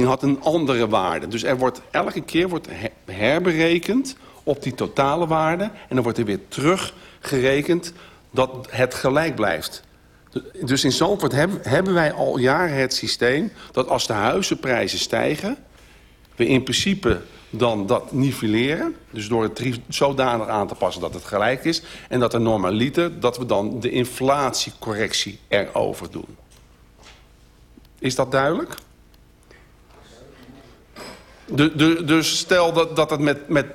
had een andere waarde. Dus er wordt elke keer wordt herberekend op die totale waarde. En dan wordt er weer teruggerekend dat het gelijk blijft. Dus in Zandvoort hebben wij al jaren het systeem... dat als de huizenprijzen stijgen... we in principe dan dat nivelleren. Dus door het tarief zodanig aan te passen dat het gelijk is. En dat er normaliter, dat we dan de inflatiecorrectie erover doen. Is dat duidelijk? De, de, dus stel dat, dat het met, met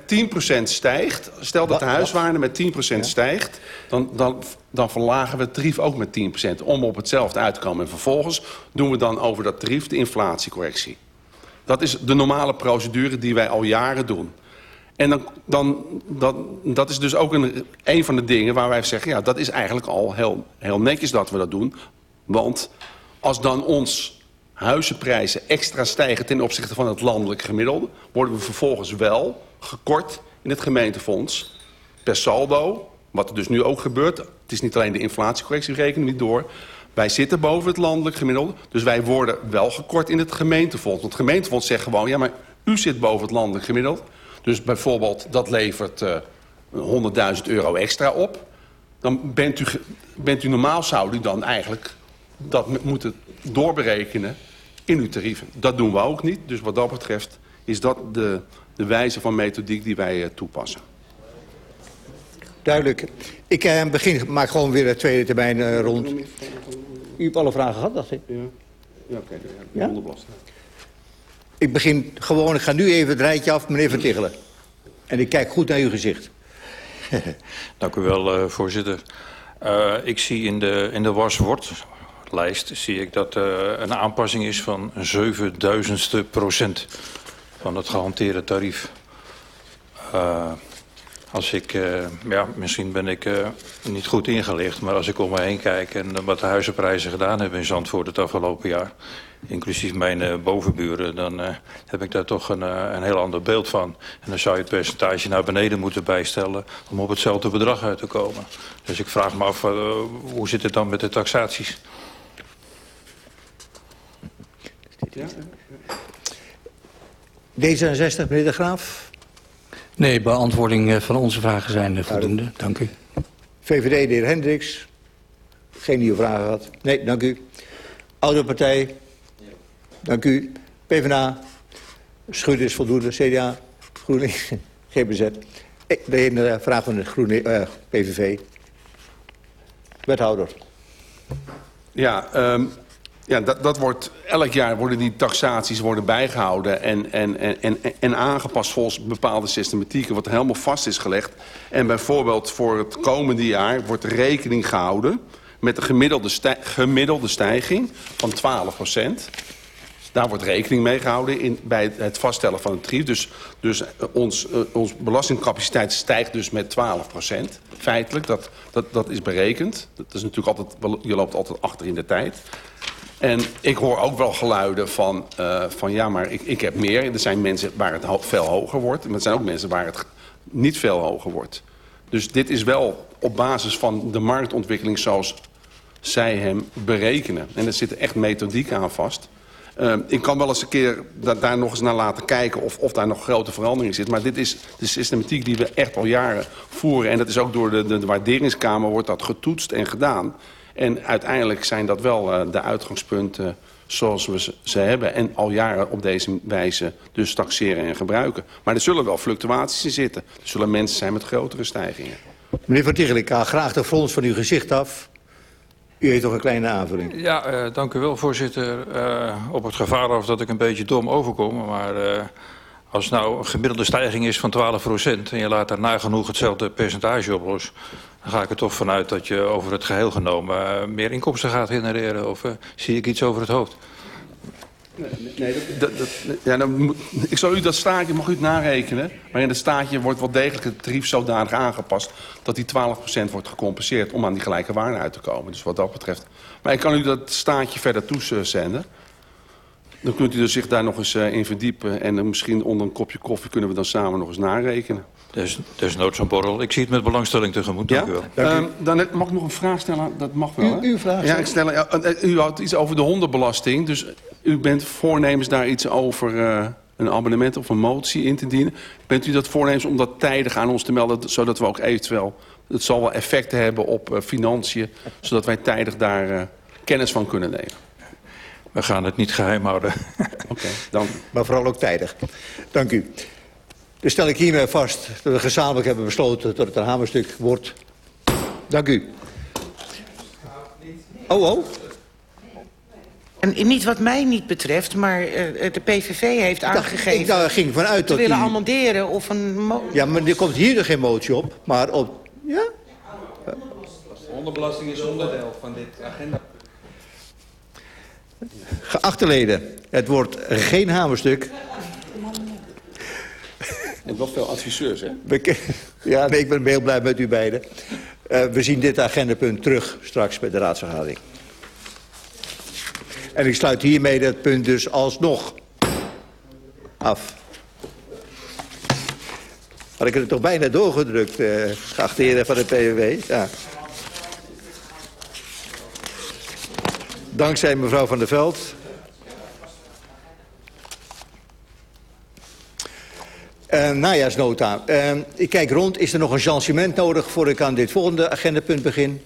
10% stijgt. Stel dat de huiswaarde met 10% ja. stijgt. Dan, dan, dan verlagen we het tarief ook met 10%. Om op hetzelfde uit te komen. En vervolgens doen we dan over dat tarief de inflatiecorrectie. Dat is de normale procedure die wij al jaren doen. En dan, dan, dat, dat is dus ook een, een van de dingen waar wij zeggen... ja, dat is eigenlijk al heel, heel netjes dat we dat doen. Want als dan ons huizenprijzen extra stijgen ten opzichte van het landelijk gemiddelde... worden we vervolgens wel gekort in het gemeentefonds per saldo. Wat er dus nu ook gebeurt. Het is niet alleen de inflatiecorrectie, rekenen niet door. Wij zitten boven het landelijk gemiddelde. Dus wij worden wel gekort in het gemeentefonds. Want het gemeentefonds zegt gewoon... ja, maar u zit boven het landelijk gemiddeld. Dus bijvoorbeeld, dat levert uh, 100.000 euro extra op. Dan bent u, bent u normaal zou u dan eigenlijk dat moeten doorberekenen in uw tarieven. Dat doen we ook niet. Dus wat dat betreft is dat de, de wijze van methodiek die wij uh, toepassen. Duidelijk. Ik uh, begin, maak gewoon weer de tweede termijn uh, rond. U hebt alle vragen gehad, dacht ik. Ja, ja oké. Okay, ja? Ik begin gewoon, ik ga nu even het rijtje af, meneer Van Tichelen. En ik kijk goed naar uw gezicht. [laughs] Dank u wel, uh, voorzitter. Uh, ik zie in de, in de wasword lijst zie ik dat er een aanpassing is van een zevenduizendste procent van het gehanteerde tarief. Als ik, uh, ja, misschien ben ik uh, niet goed ingelicht, maar als ik om me heen kijk en wat de huizenprijzen gedaan hebben in Zandvoort het afgelopen jaar, inclusief mijn bovenburen, dan heb ik daar toch een, een heel ander beeld van. En dan zou je het percentage naar beneden moeten bijstellen om op hetzelfde bedrag uit te komen. Dus ik vraag me af, hoe zit het dan met de taxaties? Ja? D66, meneer De Graaf. Nee, beantwoording eh, van onze vragen zijn eh, voldoende. Dank u. VVD, de heer Hendricks. Geen nieuwe vragen gehad. Nee, dank u. Oude partij. Dank u. PvdA. Schud is voldoende. CDA. GroenLinks. [laughs] GBZ. Ik, de ene vraag van de Groene, uh, PVV. Wethouder. Ja, um, ja dat, dat wordt, elk jaar worden die taxaties worden bijgehouden en, en, en, en aangepast volgens bepaalde systematieken, wat helemaal vast is gelegd. En bijvoorbeeld voor het komende jaar wordt rekening gehouden met een gemiddelde, gemiddelde stijging van 12 procent. Daar wordt rekening mee gehouden in, bij het vaststellen van het tarief. Dus, dus uh, ons, uh, ons belastingcapaciteit stijgt dus met 12 procent. Feitelijk, dat, dat, dat is berekend. Dat is natuurlijk altijd, je loopt altijd achter in de tijd. En ik hoor ook wel geluiden van, uh, van ja, maar ik, ik heb meer. Er zijn mensen waar het veel hoger wordt. Maar er zijn ook mensen waar het niet veel hoger wordt. Dus dit is wel op basis van de marktontwikkeling zoals zij hem berekenen. En er zit echt methodiek aan vast. Uh, ik kan wel eens een keer da daar nog eens naar laten kijken of, of daar nog grote verandering zit. Maar dit is de systematiek die we echt al jaren voeren. En dat is ook door de, de, de waarderingskamer wordt dat getoetst en gedaan. En uiteindelijk zijn dat wel uh, de uitgangspunten zoals we ze, hebben. En al jaren op deze wijze dus taxeren en gebruiken. Maar er zullen wel fluctuaties in zitten. Er zullen mensen zijn met grotere stijgingen. Meneer Van ik haal graag de frons van uw gezicht af. U heeft toch een kleine aanvulling? Ja, uh, dank u wel, voorzitter. Uh, op het gevaar of dat ik een beetje dom overkom. Maar uh, als nou een gemiddelde stijging is van 12 procent... en je laat daar nagenoeg hetzelfde percentage op los... dan ga ik er toch vanuit dat je over het geheel genomen... Uh, meer inkomsten gaat genereren. Of uh, zie ik iets over het hoofd? Nee, nee dat, dat, dat, ja, dan ik zal u dat staatje, mag u narekenen. Maar in het staatje wordt wel degelijk het tarief zodanig aangepast... dat die 12% wordt gecompenseerd om aan die gelijke waarde uit te komen. Dus wat dat betreft. Maar ik kan u dat staatje verder toezenden. Dan kunt u er zich daar nog eens uh, in verdiepen. En misschien onder een kopje koffie kunnen we dan samen nog eens narekenen. Dus, dus nooit zo'n borrel. Ik zie het met belangstelling tegemoet. Dank ja? u wel. Dank u. Uh, dan mag ik nog een vraag stellen? Dat mag wel, hè? U, uw vraag. Ja, ik stel, uh, u had iets over de hondenbelasting. Dus u bent voornemens daar iets over uh, een abonnement of een motie in te dienen. Bent u dat voornemens om dat tijdig aan ons te melden... zodat we ook eventueel... het zal wel effecten hebben op uh, financiën... zodat wij tijdig daar uh, kennis van kunnen nemen? We gaan het niet geheim houden. Oké, okay, dan. Maar vooral ook tijdig. Dank u. Dus stel ik hiermee vast dat we gezamenlijk hebben besloten dat het een hamerstuk wordt. Dank u. Oh, oh. En niet wat mij niet betreft, maar uh, de PVV heeft ik dacht, aangegeven... Ik dacht, ging vanuit te dat willen die... amenderen of een... Ja, maar er komt hier er geen motie op, maar op... Ja? Onderbelasting is onderdeel van dit agenda. Geachte leden, het wordt geen hamerstuk. En wel veel adviseurs, hè? [laughs] Ja, nee, ik ben heel blij met u beiden. Uh, we zien dit agendapunt terug straks bij de raadsvergadering. En ik sluit hiermee dat punt dus alsnog af. Had ik het toch bijna doorgedrukt, uh, geachte heren van de PVV. Ja. Dankzij mevrouw Van der Veld. Uh, najaarsnota. Uh, ik kijk rond. Is er nog een changement nodig voor ik aan dit volgende agendapunt begin?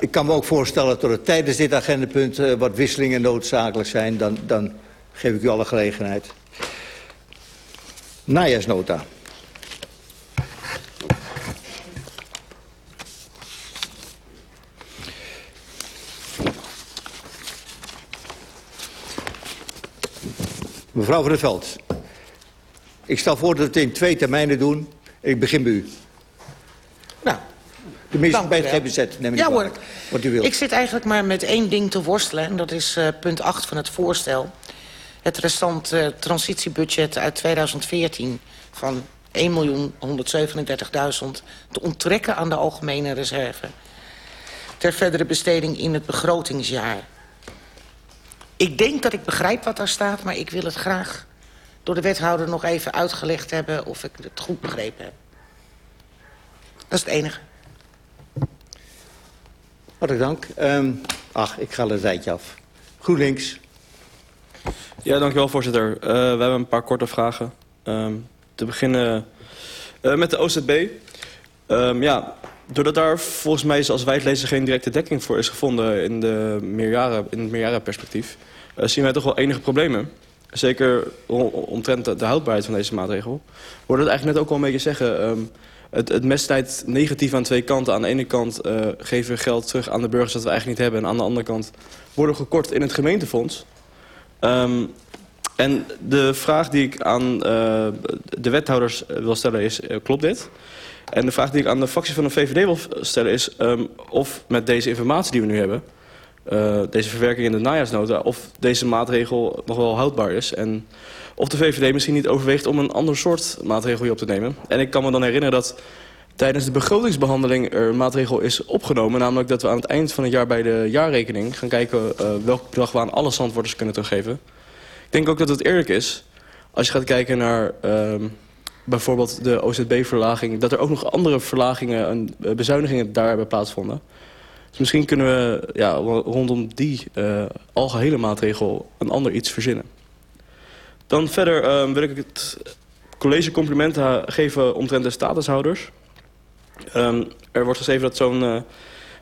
Ik kan me ook voorstellen dat er tijdens dit agendapunt uh, wat wisselingen noodzakelijk zijn. Dan, dan geef ik u alle gelegenheid. Najaarsnota. Mevrouw van der Veld. Ik stel voor dat we het in twee termijnen doen. Ik begin bij u. Nou, Tenminste, Dank bij het. GBZ, neem ik Ja hoor. Wat u wilt. Ik zit eigenlijk maar met één ding te worstelen. En dat is eh, punt 8 van het voorstel. Het restant eh, transitiebudget uit 2014 van 1.137.000 te onttrekken aan de algemene reserve. Ter verdere besteding in het begrotingsjaar. Ik denk dat ik begrijp wat daar staat, maar ik wil het graag door de wethouder nog even uitgelegd hebben of ik het goed begrepen heb. Dat is het enige. Hartelijk dank. Ehm, ach, ik ga er een tijdje af. GroenLinks. Ja, dankjewel voorzitter. Eh, we hebben een paar korte vragen. Ehm, te beginnen eh, met de OZB. Ehm, ja, doordat daar volgens mij zoals wij het lezen geen directe dekking voor is gevonden in, de meerjaren, in het meerjarenperspectief, eh, zien wij toch wel enige problemen. Zeker omtrent de, houdbaarheid van deze maatregel. Hoorden het eigenlijk net ook al een beetje zeggen. ehm, het, het negatief aan twee kanten. Aan de ene kant eh, geven we geld terug aan de burgers dat we eigenlijk niet hebben. En aan de andere kant worden we gekort in het gemeentefonds. Ehm, en de vraag die ik aan eh, de wethouders eh, wil stellen is, klopt dit? En de vraag die ik aan de fractie van de VVD wil stellen is... ehm, of met deze informatie die we nu hebben... eh, deze verwerking in de najaarsnota... of deze maatregel nog wel houdbaar is. En of de VVD misschien niet overweegt om een ander soort maatregel op te nemen. En ik kan me dan herinneren dat tijdens de begrotingsbehandeling er een maatregel is opgenomen. Namelijk dat we aan het eind van het jaar bij de jaarrekening gaan kijken uh, welk bedrag we aan alle zandwoorders kunnen teruggeven. Ik denk ook dat het eerlijk is, als je gaat kijken naar uh, bijvoorbeeld de OZB-verlaging... dat er ook nog andere verlagingen en uh, bezuinigingen daar hebben plaatsvonden. Dus misschien kunnen we ja, rondom die uh, algehele maatregel een ander iets verzinnen. Dan verder uh, wil ik het college complimenten geven omtrent de statushouders. Um, er wordt geschreven dat zo'n uh,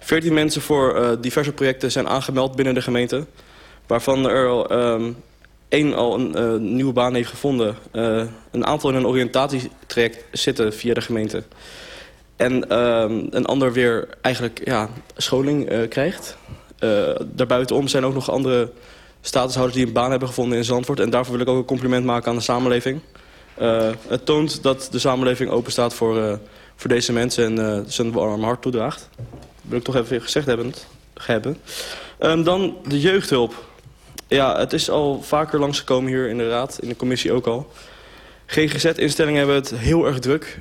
14 mensen voor uh, diverse projecten zijn aangemeld binnen de gemeente. Waarvan er al um, één al een nieuwe baan heeft gevonden. Een aantal in een oriëntatietraject zitten via de gemeente. En um, een ander weer eigenlijk ja, scholing uh, krijgt. Uh, daarbuitenom zijn ook nog andere statushouders die een baan hebben gevonden in Zandvoort. En daarvoor wil ik ook een compliment maken aan de samenleving. Uh, het toont dat de samenleving open staat voor, voor deze mensen en uh, zijn warm hart toedraagt. Dat wil ik toch even gezegd hebben. hebben. Um, dan de jeugdhulp. Ja, het is al vaker langsgekomen hier in de raad, in de commissie ook al. GGZ-instellingen hebben het heel erg druk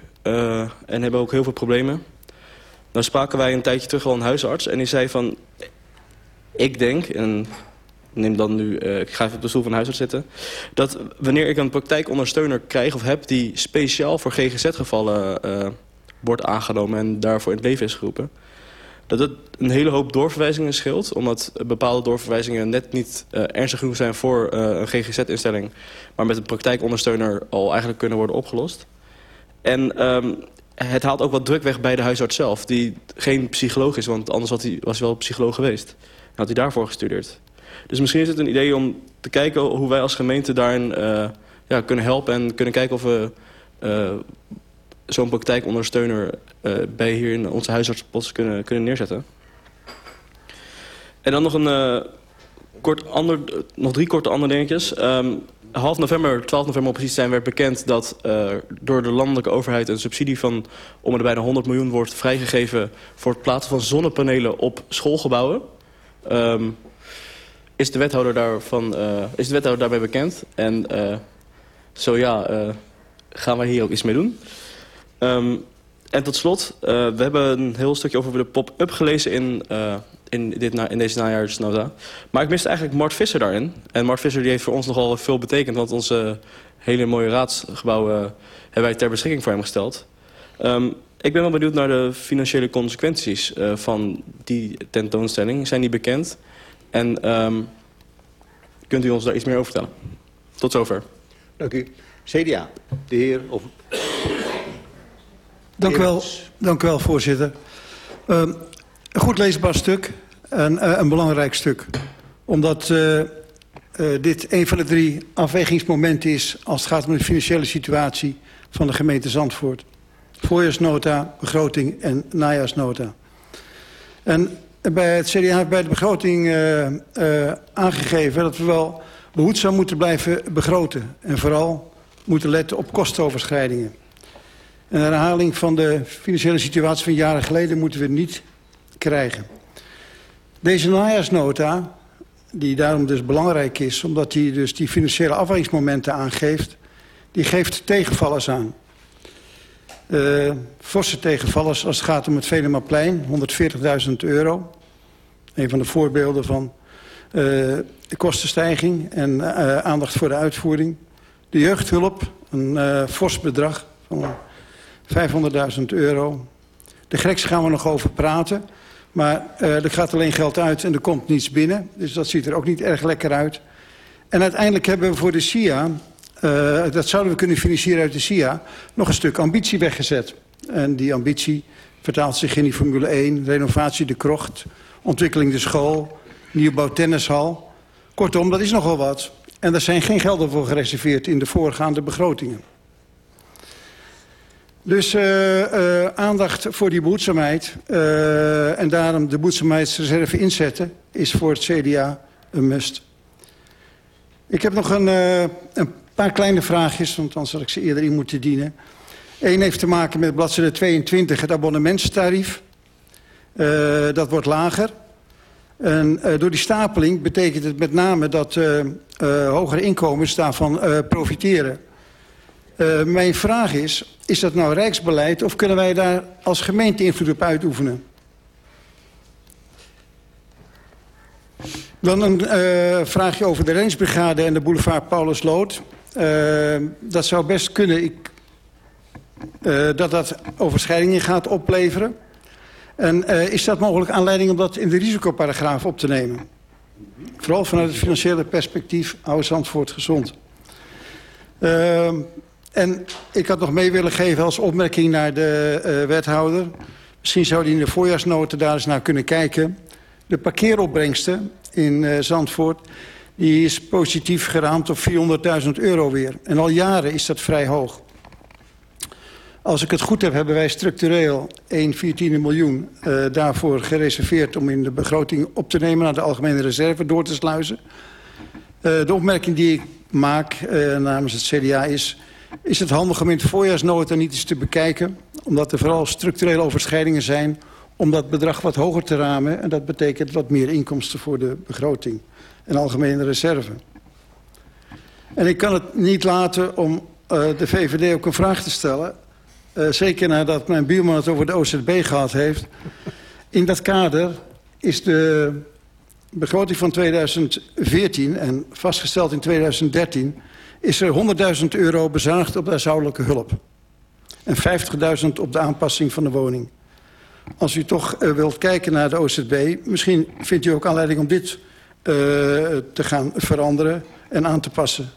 en hebben ook heel veel problemen. Dan spraken wij een tijdje terug al een huisarts en die zei van... Ik denk, en neem dan nu, uh, ik ga even op de stoel van de huisarts zitten... dat wanneer ik een praktijkondersteuner krijg of heb... die speciaal voor GGZ-gevallen uh, wordt aangenomen en daarvoor in het leven is geroepen... dat het een hele hoop doorverwijzingen scheelt... omdat bepaalde doorverwijzingen net niet ernstig genoeg zijn voor een GGZ-instelling... maar met een praktijkondersteuner al eigenlijk kunnen worden opgelost. En um, het haalt ook wat druk weg bij de huisarts zelf... die geen psycholoog is, want anders had hij, was hij wel psycholoog geweest. En had hij daarvoor gestudeerd. Dus misschien is het een idee om te kijken hoe wij als gemeente daarin uh, ja, kunnen helpen... en kunnen kijken of we uh, zo'n praktijkondersteuner uh, bij hier in onze huisartsenpost kunnen, kunnen neerzetten. En dan nog, een, kort ander, nog drie korte andere dingetjes. Um, half november, 12 november precies zijn, werd bekend dat door de landelijke overheid... een subsidie van om en bijna 100 miljoen wordt vrijgegeven... voor het plaatsen van zonnepanelen op schoolgebouwen... Um, is de wethouder, daarvan, uh, is de wethouder daarbij bekend? En uh, zo ja, uh, gaan wij hier ook iets mee doen. Um, en tot slot, we hebben een heel stukje over de pop-up gelezen in, in, dit na, in deze najaarsnota. Maar ik miste eigenlijk Mart Visser daarin. En Mart Visser die heeft voor ons nogal veel betekend... want onze hele mooie raadsgebouwen hebben wij ter beschikking voor hem gesteld. Um, ik ben wel benieuwd naar de financiële consequenties van die tentoonstelling. Zijn die bekend? En um, kunt u ons daar iets meer over vertellen? Tot zover. Dank u. CDA, de heer... Of... Dank u wel, dank u wel voorzitter. Uh, een goed leesbaar stuk en uh, een belangrijk stuk. Omdat uh, dit een van de drie afwegingsmomenten is... als het gaat om de financiële situatie van de gemeente Zandvoort. Voorjaarsnota, begroting en najaarsnota. En bij het CDA heeft bij de begroting uh, uh, aangegeven dat we wel behoedzaam moeten blijven begroten. En vooral moeten letten op kostenoverschrijdingen. Een herhaling van de financiële situatie van jaren geleden moeten we niet krijgen. Deze najaarsnota, die daarom dus belangrijk is... omdat die dus die financiële afwegingsmomenten aangeeft... die geeft tegenvallers aan. Uh, forse tegenvallers als het gaat om het Venemaplein, 140.000 euro. Een van de voorbeelden van uh, de kostenstijging en uh, aandacht voor de uitvoering. De jeugdhulp, een fors bedrag van 500.000 euro. De greks gaan we nog over praten. Maar uh, er gaat alleen geld uit en er komt niets binnen. Dus dat ziet er ook niet erg lekker uit. En uiteindelijk hebben we voor de SIA... Uh, dat zouden we kunnen financieren uit de SIA... nog een stuk ambitie weggezet. En die ambitie vertaalt zich in die Formule 1... renovatie de krocht, ontwikkeling de school... nieuwbouw tennishal. Kortom, dat is nogal wat. En er zijn geen gelden voor gereserveerd in de voorgaande begrotingen. Dus uh, uh, aandacht voor die behoedzaamheid uh, en daarom de behoedzaamheidsreserve inzetten is voor het CDA een must. Ik heb nog een, een paar kleine vraagjes, want anders had ik ze eerder in moeten dienen. Eén heeft te maken met bladzijde 22, het abonnementstarief. dat wordt lager. En door die stapeling betekent het met name dat hogere inkomens daarvan profiteren. Uh, mijn vraag is, is dat nou rijksbeleid of kunnen wij daar als gemeente invloed op uitoefenen? Dan een uh, vraagje over de Rensbrigade en de boulevard Paulus Lood. Uh, dat zou best kunnen ik, dat dat overschrijdingen gaat opleveren. En is dat mogelijk aanleiding om dat in de risicoparagraaf op te nemen? Vooral vanuit het financiële perspectief, hou Zandvoort gezond. Uh, en ik had nog mee willen geven als opmerking naar de uh, wethouder. Misschien zou die in de voorjaarsnoten daar eens naar kunnen kijken. De parkeeropbrengsten in uh, Zandvoort... die is positief geraamd op 400.000 euro weer. En al jaren is dat vrij hoog. Als ik het goed heb, hebben wij structureel 1 14 miljoen uh, daarvoor gereserveerd... om in de begroting op te nemen naar de algemene reserve door te sluizen. De opmerking die ik maak namens het CDA is is het handig om in het voorjaarsnota niet eens te bekijken... omdat er vooral structurele overschrijdingen zijn... om dat bedrag wat hoger te ramen. En dat betekent wat meer inkomsten voor de begroting en algemene reserve. En ik kan het niet laten om uh, de VVD ook een vraag te stellen. Uh, zeker nadat mijn buurman het over de OZB gehad heeft. In dat kader is de begroting van 2014 en vastgesteld in 2013 is er 100.000 euro bezuinigd op de huishoudelijke hulp. En 50.000 op de aanpassing van de woning. Als u toch uh, wilt kijken naar de OZB... misschien vindt u ook aanleiding om dit uh, te gaan veranderen en aan te passen.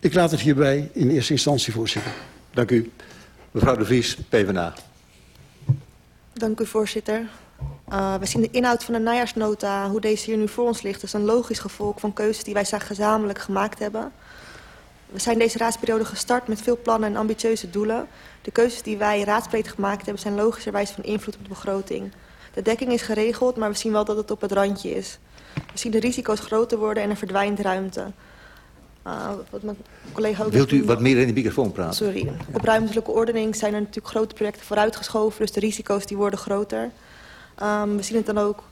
Ik laat het hierbij in eerste instantie voorzitten. Dank u. Mevrouw de Vries, PvdA. Dank u, voorzitter. Uh, we zien de inhoud van de najaarsnota, hoe deze hier nu voor ons ligt... is een logisch gevolg van keuzes die wij gezamenlijk gemaakt hebben. We zijn deze raadsperiode gestart met veel plannen en ambitieuze doelen. De keuzes die wij raadsbreed gemaakt hebben... zijn logischerwijs van invloed op de begroting. De dekking is geregeld, maar we zien wel dat het op het randje is. We zien de risico's groter worden en er verdwijnt ruimte. Uh, wat mijn collega ook Wilt u wat meer in de microfoon praten? Sorry. Op ruimtelijke ordening zijn er natuurlijk grote projecten vooruitgeschoven... dus de risico's die worden groter... Um, we zien het dan ook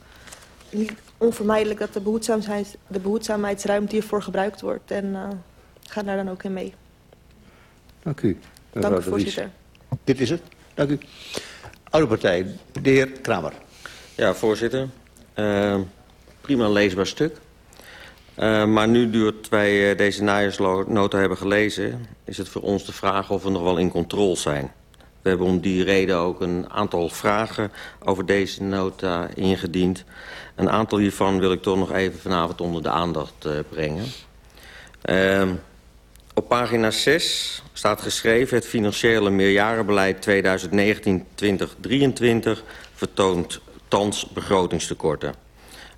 niet onvermijdelijk dat de, behoedzaamheid, de behoedzaamheidsruimte hiervoor gebruikt wordt. En uh, gaan daar dan ook in mee. Dank u. Dank u, voorzitter. Dit is het. Dank u. Oude partij, de heer Kramer. Ja, voorzitter. Uh, prima leesbaar stuk. Uh, maar nu duurt wij uh, deze najaarsnota hebben gelezen... is het voor ons de vraag of we nog wel in controle zijn. We hebben om die reden ook een aantal vragen over deze nota ingediend. Een aantal hiervan wil ik toch nog even vanavond onder de aandacht uh, brengen. Uh, op pagina 6 staat geschreven... het financiële meerjarenbeleid 2019-2023 vertoont thans begrotingstekorten.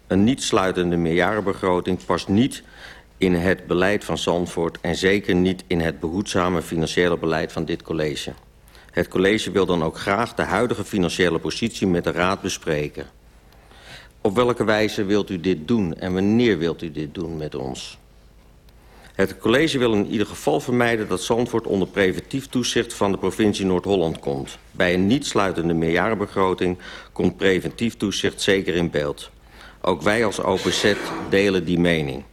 Een niet sluitende meerjarenbegroting past niet in het beleid van Zandvoort... en zeker niet in het behoedzame financiële beleid van dit college. Het college wil dan ook graag de huidige financiële positie met de Raad bespreken. Op welke wijze wilt u dit doen en wanneer wilt u dit doen met ons? Het college wil in ieder geval vermijden dat Zandvoort onder preventief toezicht van de provincie Noord-Holland komt. Bij een niet sluitende meerjarenbegroting komt preventief toezicht zeker in beeld. Ook wij als OPZ delen die mening.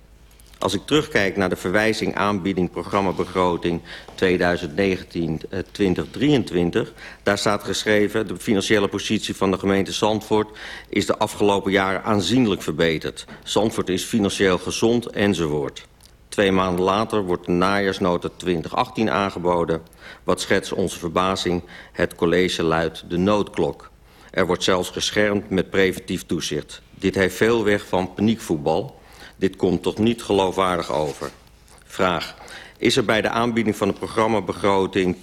Als ik terugkijk naar de verwijzing aanbieding programmabegroting 2019-2023... daar staat geschreven... de financiële positie van de gemeente Zandvoort... is de afgelopen jaren aanzienlijk verbeterd. Zandvoort is financieel gezond enzovoort. Twee maanden later wordt de najaarsnota 2018 aangeboden. Wat schetst onze verbazing? Het college luidt de noodklok. Er wordt zelfs geschermd met preventief toezicht. Dit heeft veel weg van paniekvoetbal... Dit komt toch niet geloofwaardig over. Vraag. Is er bij de aanbieding van de programmabegroting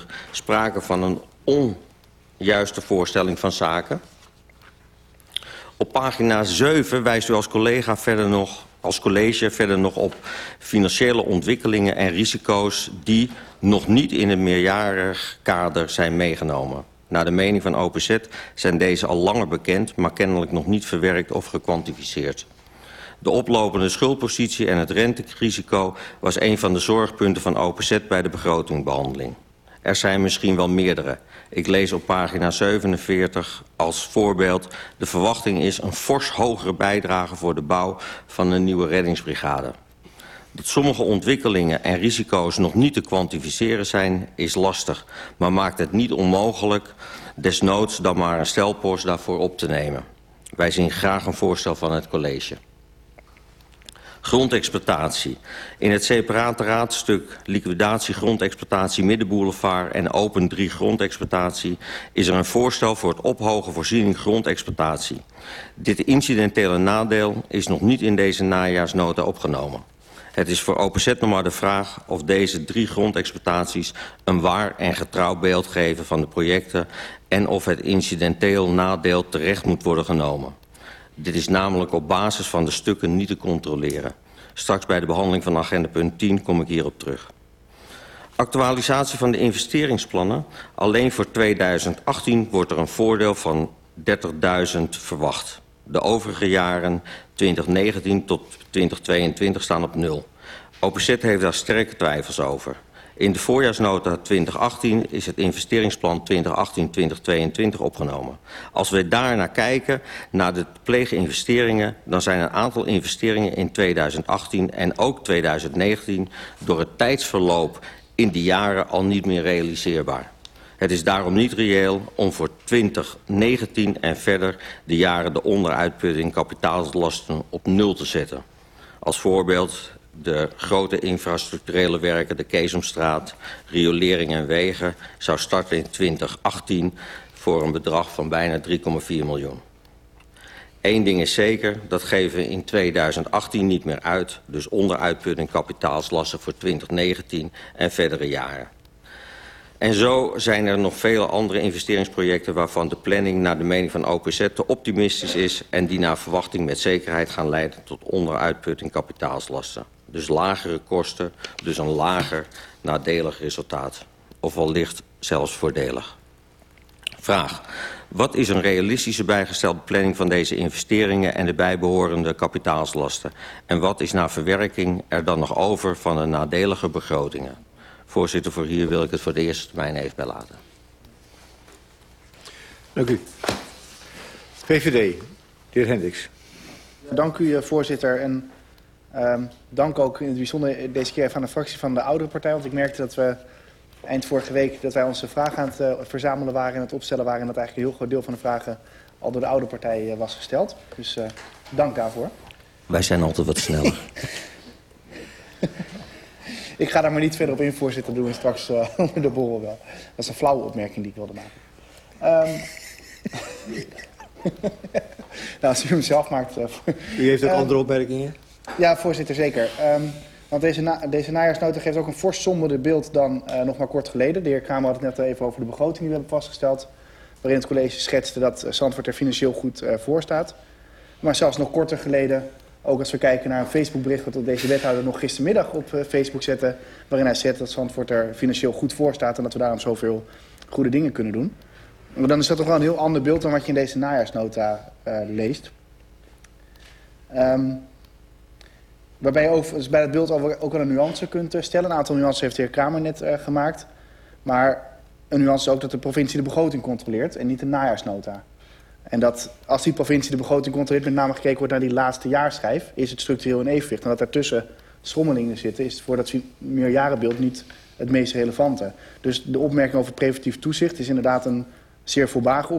2019-2023 sprake van een onjuiste voorstelling van zaken? Op pagina 7 wijst u als collega verder nog als college verder nog op financiële ontwikkelingen en risico's die nog niet in een meerjarig kader zijn meegenomen. Naar de mening van OPZ zijn deze al langer bekend, maar kennelijk nog niet verwerkt of gekwantificeerd. De oplopende schuldpositie en het renterisico was een van de zorgpunten van OPZ bij de begrotingbehandeling. Er zijn misschien wel meerdere. Ik lees op pagina 47 als voorbeeld... de verwachting is een fors hogere bijdrage voor de bouw van een nieuwe reddingsbrigade. Dat sommige ontwikkelingen en risico's nog niet te kwantificeren zijn, is lastig. Maar maakt het niet onmogelijk desnoods dan maar een stelpost daarvoor op te nemen. Wij zien graag een voorstel van het college. Grondexploitatie. In het separate raadstuk liquidatie grondexploitatie Middenboulevard en Open 3 grondexploitatie is er een voorstel voor het ophogen voorziening grondexploitatie. Dit incidentele nadeel is nog niet in deze najaarsnota opgenomen. Het is voor OPZ nog maar de vraag of deze drie grondexploitaties een waar en getrouw beeld geven van de projecten en of het incidenteel nadeel terecht moet worden genomen. Dit is namelijk op basis van de stukken niet te controleren. Straks bij de behandeling van agenda punt 10 kom ik hierop terug. Actualisatie van de investeringsplannen. Alleen voor 2018 wordt er een voordeel van 30.000 verwacht. De overige jaren 2019 tot 2022 staan op nul. OPZ heeft daar sterke twijfels over. In de voorjaarsnota 2018 is het investeringsplan 2018-2022 opgenomen. Als we daarnaar kijken, naar de pleeginvesteringen... dan zijn een aantal investeringen in 2018 en ook 2019... door het tijdsverloop in die jaren al niet meer realiseerbaar. Het is daarom niet reëel om voor 2019 en verder de jaren de onderuitputting kapitaalslasten op nul te zetten. Als voorbeeld de grote infrastructurele werken, de Keesomstraat, riolering en wegen, zou starten in 2018 voor een bedrag van bijna 3,4 miljoen. Eén ding is zeker, dat geven we in 2018 niet meer uit. Dus onderuitputting kapitaalslasten voor 2019 en verdere jaren. En zo zijn er nog vele andere investeringsprojecten waarvan de planning naar de mening van OPZ te optimistisch is en die naar verwachting met zekerheid gaan leiden tot onderuitputting kapitaalslasten. Dus lagere kosten, dus een lager nadelig resultaat. Of wellicht zelfs voordelig. Vraag. Wat is een realistische bijgestelde planning van deze investeringen en de bijbehorende kapitaalslasten? En wat is na verwerking er dan nog over van de nadelige begrotingen? Voorzitter, voor hier wil ik het voor de eerste termijn even bij laten. Dank u. VVD, de heer Hendricks. Dank u, eh, voorzitter. En uh, dank ook in het bijzonder deze keer even aan de fractie van de oudere partij. Want ik merkte dat we eind vorige week dat wij onze vragen aan het uh, verzamelen waren en het opstellen waren. En dat eigenlijk een heel groot deel van de vragen al door de oude partij uh, was gesteld. Dus uh, dank daarvoor. Wij zijn altijd wat sneller. [laughs] ik ga daar maar niet verder op in, voorzitter. doen we straks [laughs] uh, onder de borrel wel. Dat is een flauwe opmerking die ik wilde maken. Um, [laughs] nou, als u hem zelf maakt... Uh, u heeft ook uh, andere opmerkingen? Ja, voorzitter, zeker. Um, want deze, na, deze najaarsnota geeft ook een fors somberder beeld dan uh, nog maar kort geleden. De heer Kramer had het net even over de begroting die we hebben vastgesteld. Waarin het college schetste dat Zandvoort er financieel goed uh, voor staat. Maar zelfs nog korter geleden, ook als we kijken naar een Facebookbericht... wat deze wethouder nog gistermiddag op uh, Facebook zette... waarin hij zet dat Zandvoort er financieel goed voor staat... en dat we daarom zoveel goede dingen kunnen doen. Maar dan is dat toch wel een heel ander beeld dan wat je in deze najaarsnota uh, leest. Um, waarbij je bij het beeld ook wel een nuance kunt eh, stellen. Een aantal nuances heeft de heer Kramer net eh, gemaakt. Maar een nuance is ook dat de provincie de begroting controleert en niet de najaarsnota. En dat als die provincie de begroting controleert, met name gekeken wordt naar die laatste jaarschijf, is het structureel in evenwicht. En dat daartussen schommelingen zitten, is voor dat meerjarenbeeld niet het meest relevante. Dus de opmerking over preventief toezicht is inderdaad een zeer voorbage